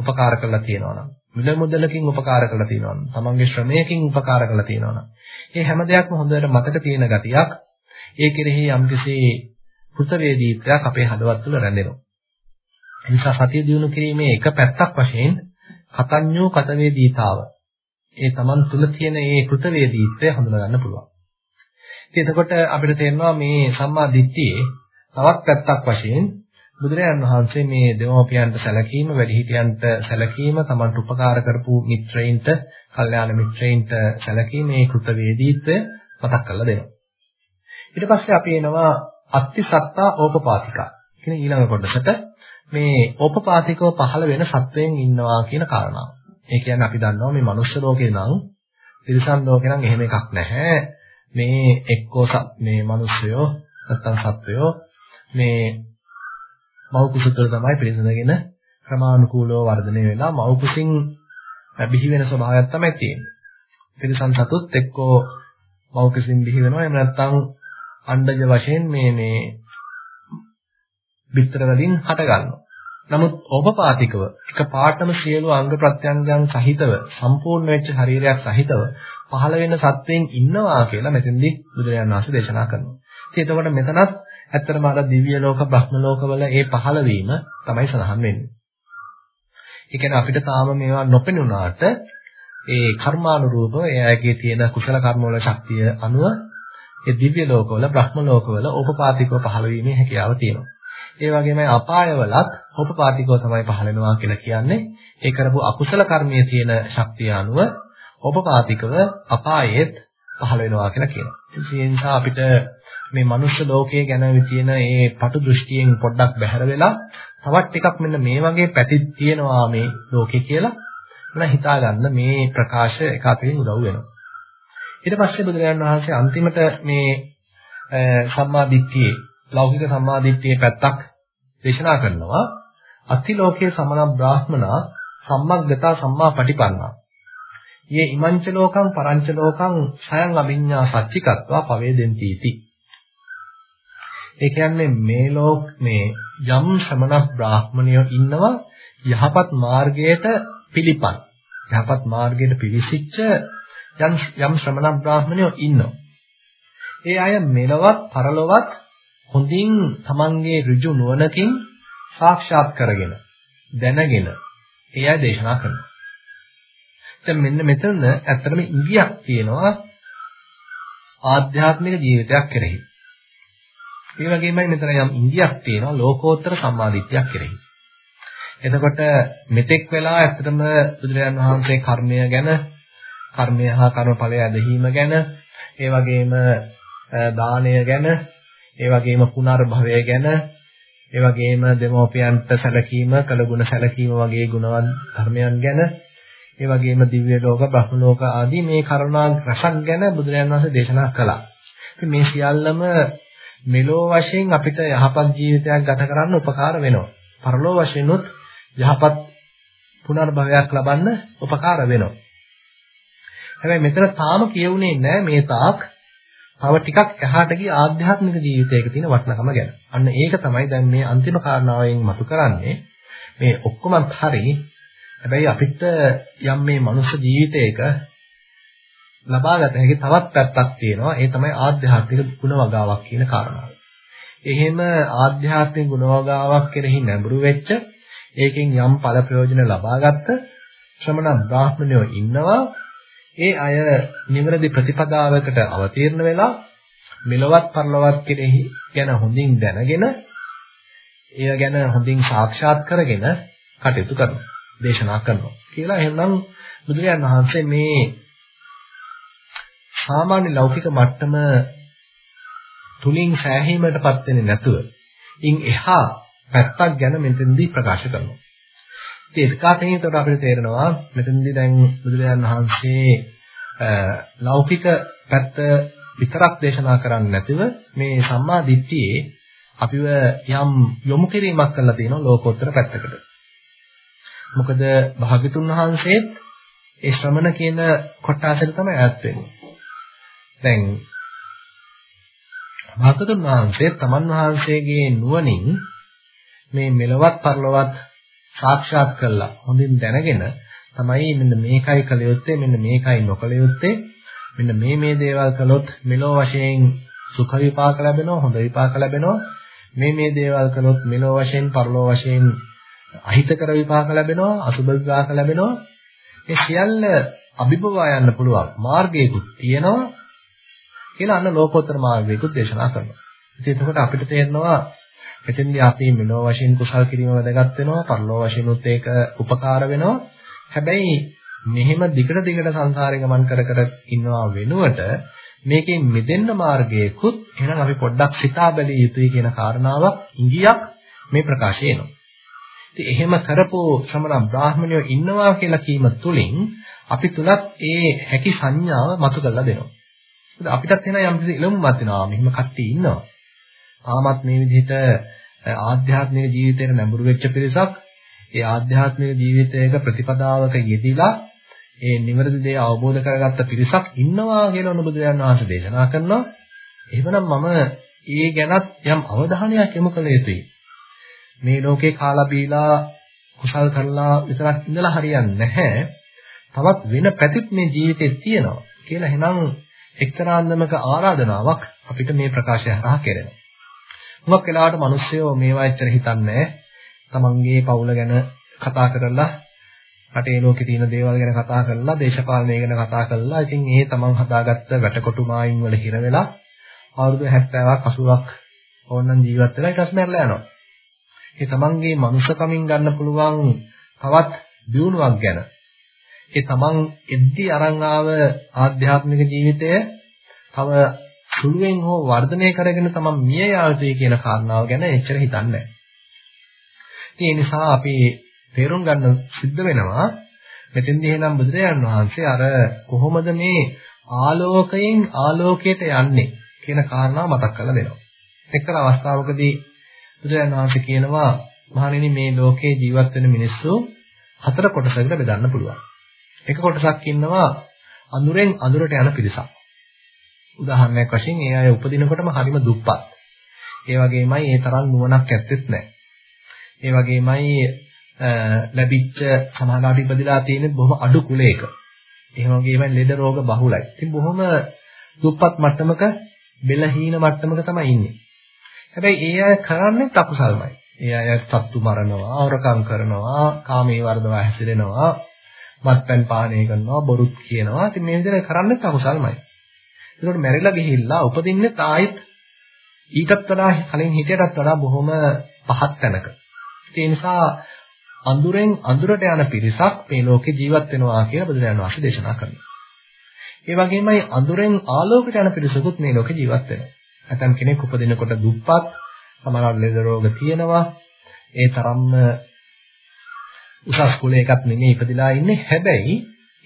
උපකාර කරලා තියෙනවා නම් මිල මුදලකින් උපකාර කරලා තියෙනවා නම් තමන්ගේ ශ්‍රමයකින් උපකාර කරලා තියෙනවා නම් මේ හැම දෙයක්ම හොඳට මතක තියෙන ගතියක් ඒ කෙරෙහි යම්කිසි කෘතවේදීත්වයක් අපේ හදවත් තුළ රැඳෙනවා. ඒ නිසා සතිය දිනු කිරීමේ එක පැත්තක් වශයෙන් කතඤ්ඤෝ කතවේදීතාව ඒ තමන් තුළ තියෙන ඒ කෘතවේදීත්වය හඳුනා ගන්න පුළුවන්. ඉතින් එතකොට අපිට තේරෙනවා මේ සම්මා දිට්ඨියේ තවත් පැත්තක් වශයෙන් බුදුරජාණන් වහන්සේ මේ දෙමෝපියන්ට සැලකීම, වැඩිහිටියන්ට සැලකීම, තමන්ට උපකාර කරපු මිත්‍රයින්ට, කල්යාණ මිත්‍රයින්ට සැලකීම මේ කෘතවේදීත්වය මතක් කරලා දෙනවා. ඊට පස්සේ අපි එනවා අත්ති සත්තා ඕපපාතිකා කියන ඊළඟ කොටසට මේ ඕපපාතිකව පහළ වෙන සත්වයන් ඉන්නවා කියන කාරණාව. ඒ කියන්නේ අපි දන්නවා මේ මනුෂ්‍ය ලෝකේ නම් තිරිසන් ලෝකේ නම් එහෙම එකක් නැහැ. මේ එක්කෝ මේ මිනිස්සයෝ නැත්තම් සත්වයෝ මේ මෞකුසතර තමයි පිළිසඳගෙන ක්‍රමානුකූලව වර්ධනය වෙලා මෞකුසින් බිහි වෙන ස්වභාවයක් තමයි තියෙන්නේ. තිරිසන් සතුත් එක්කෝ මෞකුසින් බිහි වෙනවා එහෙම නැත්තම් අණ්ඩජ වශයෙන් මේ මේ බිත්තර වලින් හට ගන්නවා. නමුත් ඕපපාතිකව එක පාටම සියලු අංග ප්‍රත්‍යංගයන් සහිතව සම්පූර්ණ වෙච්ච ශරීරයක් සහිතව පහළ වෙන සත්වයන් ඉන්නවා කියලා මෙතෙන්දී බුදුරජාණන් වහන්සේ දේශනා කරනවා. ඉතින් එතකොට මෙතනත් ඇත්තටම අර දිව්‍ය ලෝක බ්‍රහ්ම ලෝකවල ඒ පහළ වීම තමයි සඳහන් වෙන්නේ. ඒ කියන්නේ අපිට තාම මේවා නොපෙනුනාට ඒ කර්මානුරූපව ඒ අයගේ තියෙන කුසල කර්ම වල ශක්තිය අනුව ඒ දිව්‍ය ලෝකවල බ්‍රහ්ම ලෝකවල ඕපපාතිකව පහළ වීමේ හැකියාව තියෙනවා. ඒ වගේම අපායවලත් ඕපපාතිකව තමයි පහළ වෙනවා කියලා කියන්නේ ඒ කරපු අකුසල කර්මයේ තියෙන ශක්තිය අනුව ඕපපාතිකව අපායෙත් පහළ වෙනවා කියලා කියනවා. ඒ නිසා අපිට මේ මනුෂ්‍ය ලෝකයේ ගැන තියෙන මේ පටු දෘෂ්ටියෙන් පොඩ්ඩක් බැහැර වෙලා තවත් ටිකක් මෙන්න මේ වගේ පැති තියෙනවා මේ ලෝකේ කියලා මම හිතා ගන්න මේ ප්‍රකාශ එක අතකින් උදව් වෙනවා. ඊට පස්සේ බුදුරජාණන් වහන්සේ අන්තිමට මේ සම්මා දිට්ඨියේ ලෞකික සම්මා දිට්ඨියේ පැත්තක් දේශනා කරනවා. අති ලෝකයේ සමන බ්‍රාහ්මනා සම්මග්ගතා සම්මා පටිපන්නා යේ ඉමංච ලෝකං පරංච ලෝකං සයං අභිඤ්ඤා සච්චිකත්වා පවේදෙන්ති इति. ඒ කියන්නේ මේ ලෝක මේ යම් ශ්‍රමණ බ්‍රාහ්මණයෝ ඉන්නවා යහපත් මාර්ගයට පිළිපන්. යහපත් මාර්ගයට පිවිසිච්ච යම් යම් ශ්‍රමණ බ්‍රාහ්මණයෝ ඉන්නවා. ඒ අය මෙලවත් පරලොවත් හොඳින් තමන්ගේ ඍජු නුවණකින් සාක්ෂාත් කරගෙන දැනගෙන ඒ අය දේශනා කරනවා. දැන් මෙන්න මෙතන ඇත්තටම ඉඟියක් තියෙනවා ආධ්‍යාත්මික ජීවිතයක් කෙරෙහි. ඒ වගේමයි මෙතන යම් ඉඟියක් තියෙනවා ලෝකෝත්තර සම්මාදිට්ඨියක් කෙරෙහි. එතකොට මෙතෙක් වෙලා ඇත්තටම බුදුරජාන් වහන්සේ කර්මය ගැන කර්මය හා කර්මඵලය ඇදහිීම ගැන ඒ වගේම දානය ගැන ඒ වගේම පුනර්භවය ගැන ඒ වගේම දෙමෝපියන්ට සැලකීම කළගුණ සැලකීම වගේ ගුණවත් ධර්මයන් ගැන ඒ වගේම දිව්‍ය ලෝක, බ්‍රහ්ම ලෝක ආදී මේ කරුණා රසක් ගැන බුදුරජාණන් වහන්සේ දේශනා කළා. ඉතින් මේ සියල්ලම මෙලෝ වශයෙන් අපිට යහපත් ජීවිතයක් ගත කරන්න උපකාර වෙනවා. පරලෝ වශයෙන්ුත් යහපත් පුනර්භවයක් ලබන්න උපකාර වෙනවා. හැබැයි මෙතන තාම කියුනේ නැහැ මේ තාක් තව ටිකක් එහාට ගිය ආධ්‍යාත්මික ජීවිතයක තියෙන වටිනකම ගැන. අන්න ඒක තමයි දැන් මේ අන්තිම කාරණාවෙන් මතු කරන්නේ. මේ ඔක්කොම හරි හැබැයි අපිට යම් මේ මනුෂ්‍ය ජීවිතයක ලබාගත හැකි තවත් පැත්තක් තියෙනවා. ඒ තමයි ආධ්‍යාත්මික ගුණ වගාවක් කියන කාරණාව. එහෙම ආධ්‍යාත්මික ගුණ වගාවක් කෙරෙහි නැඹුරු වෙච්ච ඒකෙන් යම් ඵල ප්‍රයෝජන ලබාගත්ත ශ්‍රමණ බ්‍රාහ්මණයෝ ඉන්නවා. ඒ අය නිවැරදි ප්‍රතිපදාවකට අවතීර්ණ වෙලා මෙලවත් පරලොවත් කෙරෙහි ගැන හොඳින් දැනගෙන එය ගැන හොඳින් සාක්ෂාත් කරගෙන කටයුතු කරනවා. දේශනා කරනවා කියලා එහෙනම් බුදුරජාණන් වහන්සේ මේ සාමාන්‍ය ලෞකික මට්ටම තුලින් සෑහීමකටපත් වෙන්නේ නැතුව ඉන් එහා පැත්තක් ගැන මෙතෙන්දී ප්‍රකාශ කරනවා. ඉතින් ඒකාතෙන් එතකොට අපිට තේරෙනවා මෙතෙන්දී දැන් බුදුරජාණන් වහන්සේ ලෞකික පැත්ත විතරක් දේශනා කරන්නේ නැතිව මේ සම්මා දිට්ඨියේ අපිව යම් යොමු කිරීමක් කරලා තියෙනවා ලෝකෝත්තර පැත්තකට. මොකද භාග්‍යතුන් වහන්සේත් ඒ ශ්‍රමණ කියන කොටසට තමයි ඈත් වෙන්නේ. දැන් භාග්‍යතුන් වහන්සේ තමන් වහන්සේගේ නුවණින් මේ මෙලවත් පරලොවත් සාක්ෂාත් කළා. හොඳින් දැනගෙන තමයි මෙන්න මේකයි කළ යුත්තේ මෙන්න මේකයි නොකළ යුත්තේ. මෙන්න මේ මේ දේවල් කළොත් මෙලෝ වශයෙන් සුඛ විපාක ලැබෙනවා හොඳ විපාක ලැබෙනවා. මේ මේ දේවල් කළොත් මෙලෝ වශයෙන් පරලෝ වශයෙන් අහිතකර විපාක ලැබෙනවා අසුභ විපාක ලැබෙනවා. ඒ සියල්ල අභිභවා යන්න පුළුවන්. මාර්ගයකුත් තියෙනවා. කියලා අන්න ලෝකෝත්තර මාර්ගයකුත් දේශනා කරනවා. ඉතින් එතකොට අපිට තේරෙනවා එතෙන්දී අපි මෙලෝ වශයෙන් කුසල් කිරීම වැදගත් වෙනවා පරලෝ වශයෙන්ුත් ඒක උපකාර වෙනවා. හැබැයි මෙහෙම දිගට දිගට සංසාරේ ගමන් කර කර ඉන්නවා වෙනුවට මේකෙන් මිදෙන්න මාර්ගයකුත් එහෙනම් අපි පොඩ්ඩක් සිතා බැලිය යුතුයි කියන කාරණාවක් ඉංගියක් මේ ප්‍රකාශය එනවා. ඉතින් එහෙම කරපෝ ශ්‍රමණ බ්‍රාහ්මණයෝ ඉන්නවා කියලා කීම තුලින් අපි තුලත් ඒ හැකි සංඥාව මතු කරලා දෙනවා. ඒත් අපිටත් එන යම් කිසි ඉලමුමක් වෙනවා. මෙහෙම කට්ටිය ඉන්නවා. ආමත් මේ විදිහට ආධ්‍යාත්මික ජීවිතේට නැඹුරු වෙච්ච පිරිසක් ඒ ආධ්‍යාත්මික ජීවිතයක ප්‍රතිපදාවක යෙදিলা ඒ නිවැරදි දේ අවබෝධ කරගත්ත පිරිසක් ඉන්නවා කියලා ඔබදුරයන් වහන්සේ දේශනා කරනවා. එහෙමනම් මම ඒ ගැනත් යම් අවධානයක් යොමු කළ යුතුයි. මේ ලෝකේ කාලා බීලා කුසල් කරලා විතරක් ඉඳලා හරියන්නේ නැහැ. තවත් වෙන පැතිත් මේ ජීවිතේ තියෙනවා කියලා එහෙනම් එක්තරාන්දමක ආරාධනාවක් අපිට මේ ප්‍රකාශය හරහා කෙරෙනවා. මොකක් වෙලාවට මිනිස්සුયો මේවා එච්චර හිතන්නේ තමන්ගේ පවුල ගැන කතා කරලා රටේ ලෝකේ තියෙන දේවල් ගැන කතා කරලා දේශපාලනය ගැන කතා කරලා ඉතින් ඒ තමන් හදාගත්ත වැටකොටු මායින් වල හිර වෙලා අවුරුදු 70ක් 80ක් ඕනනම් ජීවත් වෙලා ඊට පස්සේ මැරලා යනවා. ඒ තමන්ගේ මනුෂ්‍යකමින් ගන්න පුළුවන් තවත් දියුණුවක් ගැන ඒ තමන් එද්දී අරන් ආව ආධ්‍යාත්මික ජීවිතය තව සුළුවෙන් හෝ වර්ධනය කරගෙන තමන් මිය යායුතුයි කියන කාරණාව ගැන එච්චර හිතන්නේ නැහැ. ඒ නිසා අපි තේරුම් ගන්න සිද්ධ වෙනවා මෙතෙන්දී එහෙනම් බුදුරජාණන් වහන්සේ අර කොහොමද මේ ආලෝකයෙන් ආලෝකයට යන්නේ කියන කාරණාව මතක් කරලා දෙනවා. එක්තරා අවස්ථාවකදී බුදුරජාණන් වහන්සේ කියනවා මහණෙනි මේ ලෝකේ ජීවත් වෙන මිනිස්සු හතර කොටසකට බෙදන්න පුළුවන්. එක කොටසක් ඉන්නවා අඳුරෙන් අඳුරට යන පිරිසක්. උදාහරණයක් වශයෙන් ඒ අය උපදිනකොටම හරිම දුප්පත්. ඒ වගේමයි ඒ තරම් නුවණක් ඇත්තෙත් නැහැ. ඒ වගේමයි ලැබිච්ච සමාජාට ඉපදලා තියෙන බොහොම අඩු කුලයක. එහෙම වගේම ලෙඩ රෝග බහුලයි. ඉතින් බොහොම දුප්පත් මට්ටමක බෙලහීන මට්ටමක තමයි ඉන්නේ. හැබැයි ඒ අය කරන්නේ තකුසල්මයි. ඒ අය සත්තු මරනවා, අවරකම් කරනවා, කාමයේ වර්ධව හැසිරෙනවා, මත්පැන් පානය කරනවා, බොරුත් කියනවා. ඉතින් මේ විදිහට කරන්නේ තකුසල්මයි. ඒකට මැරිලා ගිහිල්ලා උපදින්නේ ආයෙත් ඊටත් වඩා කලින් හිටියටත් වඩා බොහොම පහත් තැනක. ඒ නිසා අඳුරෙන් අඳුරට යන පිරිසක් මේ ලෝකේ ජීවත් වෙනවා කියලා බුදුරජාණන් වහන්සේ දේශනා කරනවා. ඒ වගේමයි අඳුරෙන් ආලෝකයට යන පිරිසකුත් මේ ලෝකේ ජීවත් වෙනවා. නැත්නම් කෙනෙක් උපදිනකොට දුප්පත්, සමහරවල් ලෙඩ රෝග තියෙනවා. ඒ තරම්ම උසස් කුලයකත් නෙමෙයි ඉපදිලා ඉන්නේ. හැබැයි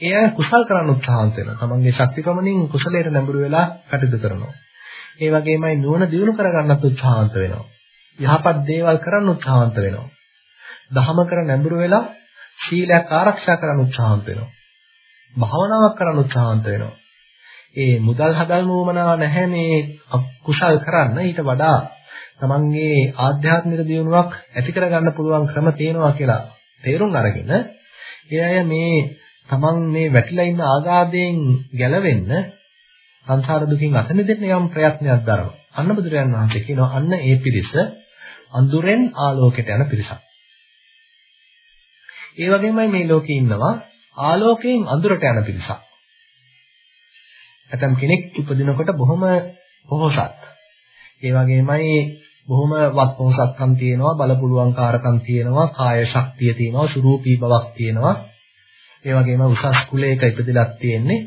ඒ අය කුසල් කරන්න උත්සාහන්ත වෙනවා. තමන්ගේ ශක්තිකමනින් කුසලයට නැඹුරු වෙලා කටයුතු කරනවා. ඒ වගේමයි නුවණ දියුණු කරගන්නත් උත්සාහන්ත වෙනවා. යහපත් දේවල් කරන්න උත්සාහන්ත වෙනවා. දහම කර නැඹුරු වෙලා සීලයක් ආරක්ෂා කරන්න උත්සාහන්ත වෙනවා. භාවනාවක් කරන්න උත්සාහන්ත වෙනවා. ඒ මුදල් හදල් මොමනාව නැහැ මේ කුසල් කරන්න ඊට වඩා තමන්ගේ ආධ්‍යාත්මික දියුණුවක් ඇති කරගන්න පුළුවන් ක්‍රම තියෙනවා කියලා තේරුම් අරගෙන ඒ අය මේ තමන් මේ වැටිලා ඉන්න ආගාධයෙන් ගැලවෙන්න සංසාර දුකින් අත මිදෙන්න යම් ප්‍රයත්නයක් දරනවා. අන්න බුදුරයන් වහන්සේ කියනවා අන්න ඒ පිරිස අඳුරෙන් ආලෝකයට යන පිරිසක්. ඒ වගේමයි මේ ලෝකේ ඉන්නවා ආලෝකයෙන් අඳුරට යන පිරිසක්. ඇතම් කෙනෙක් උපදිනකොට බොහොම පොහොසත්. ඒ වගේමයි බොහොම වත් පොහොසත්කම් තියෙනවා, බලපුලුවන්කාරකම් තියෙනවා, කාය ශක්තිය තියෙනවා, සුරූපී බවක් තියෙනවා. ඒ වගේම උසස් කුලයක ඉපදෙලක් තියෙන්නේ.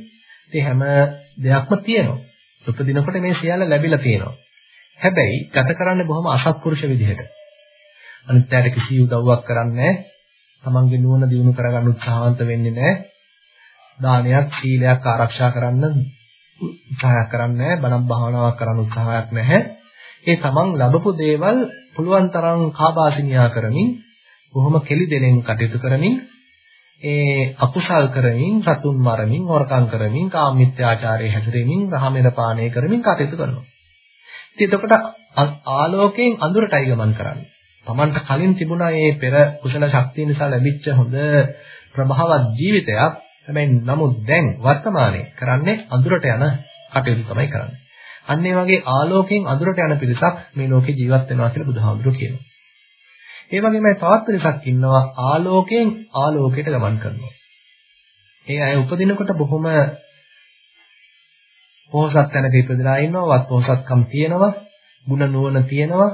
ඉතින් හැම දෙයක්ම තියෙනවා. උපදිනකොට මේ සියල්ල ලැබිලා තියෙනවා. හැබැයි ගත කරන්නේ බොහොම අසත්පුරුෂ විදිහට. අනිත් පැයට කිසි උදව්වක් කරන්නේ නැහැ. තමන්ගේ නුවණ දියුණු කරගන්න උත්සාහන්ත වෙන්නේ නැහැ. දානයක් සීලයක් ආරක්ෂා කරන්න උත්සාහයක් කරන්නේ නැහැ. බණක් භාවනාවක් කරන්න උත්සාහයක් නැහැ. ඒ තමන් ලැබපු දේවල් පුළුවන් තරම් කාබාසිනියා කරමින් බොහොම කෙලි දෙලෙන් කටයුතු කරමින් ඒ අකුසල් කරමින් සතුන් මරමින් හොරකම් කරමින් කාමමිත්‍යාචාරයේ හැසිරෙමින් රහමෙර පානය කරමින් කටයුතු කරනවා. ඉතින් එතකොට ආලෝකයෙන් අඳුරටයි ගමන් කරන්නේ. Tamanට කලින් තිබුණා මේ පෙර කුසල ශක්තිය නිසා ලැබිච්ච හොඳ ප්‍රභාවත් ජීවිතයක්. හැබැයි නමුත් දැන් වර්තමානයේ කරන්නේ අඳුරට යන කටයුතු තමයි කරන්නේ. අන්න ඒ වගේ ආලෝකයෙන් අඳුරට යන පිරිසක් මේ ලෝකේ ජීවත් වෙනවා කියලා බුදුහාමුදුරුවෝ කියනවා. ඒ වගේමයි තවත් පිරිසක් ඉන්නවා ආලෝකයෙන් ආලෝකයට ගමන් කරනවා. ඒ අය උපදිනකොට බොහොම පොහසත් තැනක ඉපදලා ඉන්නවා, වත් පොහසත්කම් තියෙනවා, ಗುಣ නුවණ තියෙනවා.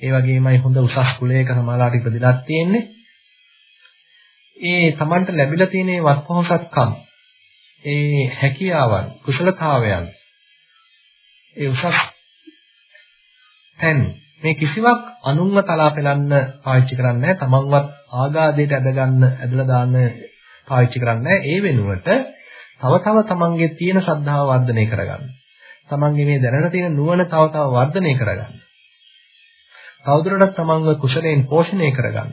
ඒ වගේමයි හොඳ උසස් කුලයක සමාලාට ඉපදලා තියෙන්නේ. ඒ Tamanට ලැබිලා තියෙන වත් පොහසත්කම්, ඒ හැකියාවන්, කුසලතාවයන්, ඒ උසස් තැන් මේ කිසිවක් අනුන්ව තලා පෙලන්න පාවිච්චි කරන්නේ නැහැ. තමන්වත් ආගාදයට ඇද ගන්න ඇදලා දාන්න පාවිච්චි කරන්නේ ඒ වෙනුවට තව තව තමන්ගේ තියෙන ශ්‍රද්ධාව වර්ධනය කරගන්න. තමන්ගේ මේ දැනට තියෙන නුවණ තව තව වර්ධනය කරගන්න. තවදුරටත් තමන්ව කුසලයෙන් පෝෂණය කරගන්න.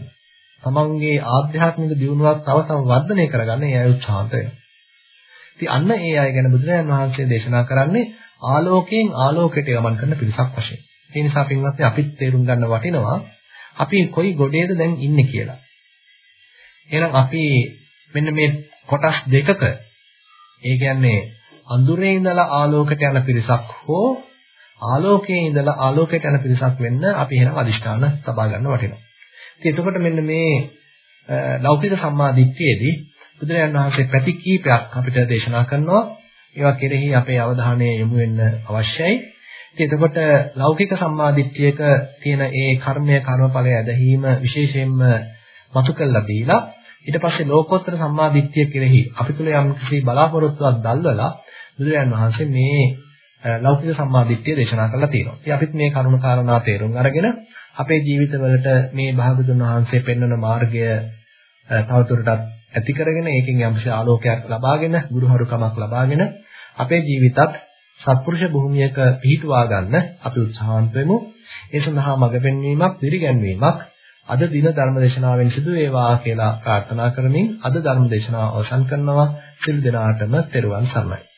තමන්ගේ ආධ්‍යාත්මික දියුණුවක් තව තව වර්ධනය කරගන්න ඒ අය උත්සාහන්ත වෙනවා. ඉතින් අන්න ඒ අය ගැන බුදුරජාණන් වහන්සේ දේශනා කරන්නේ ආලෝකයෙන් ආලෝකයට ගමන් කරන පිරිසක් වශයෙන්. ඒ නිසා පින්වත්නි අපිත් තේරුම් ගන්න වටිනවා අපි කොයි ගොඩේද දැන් ඉන්නේ කියලා. එහෙනම් අපි මෙන්න මේ කොටස් දෙකක ඒ කියන්නේ අඳුරේ ඉඳලා ආලෝකයට යන පිරිසක් හෝ ආලෝකයේ ඉඳලා ආලෝකයට යන පිරිසක් වෙන්න අපි එහෙනම් අදිෂ්ඨාන තබා ගන්න වටිනවා. ඉතින් එතකොට මෙන්න මේ ලෞකික සම්මාදිට්ඨියේදී බුදුරජාණන් වහන්සේ පැති කීපයක් අපිට දේශනා කරනවා. ඒවා කෙරෙහි අපේ අවධානය යොමු වෙන්න අවශ්‍යයි. ඉතින් එතකොට ලෞකික සම්මාදිට්ඨියක තියෙන ඒ කර්මය කර්මඵලය ඇදහිීම විශේෂයෙන්ම මතු කළා දීලා ඊට පස්සේ ලෝකෝත්තර සම්මාදිට්ඨිය කෙරෙහි අපි තුල යම් කිසි බලාපොරොත්තුවක් දල්වලා බුදුරජාන් වහන්සේ මේ ලෞකික සම්මාදිට්ඨිය දේශනා කරලා තියෙනවා. ඉතින් අපිත් මේ කරුණ කාරණා තේරුම් අරගෙන අපේ ජීවිතවලට මේ භාගතුන් වහන්සේ පෙන්වන මාර්ගය තවදුරටත් ඇති කරගෙන ඒකෙන් යම්කිසි ආලෝකයක් ලබාගෙන ගුරුහරුකමක් ලබාගෙන අපේ ජීවිතත් සත්පුරුෂ භූමියක පිහිටුවා ගන්න අපි උත්සාහන්ත වෙමු. ඒ සඳහා මඟ පෙන්වීමක්, දිරිගැන්වීමක් අද දින ධර්මදේශනාවෙන් සිදු වේවා කියලා ප්‍රාර්ථනා කරමින් අද ධර්මදේශනාව අවසන් කරනවා. සිල් දනාටම තෙරුවන් සරණයි.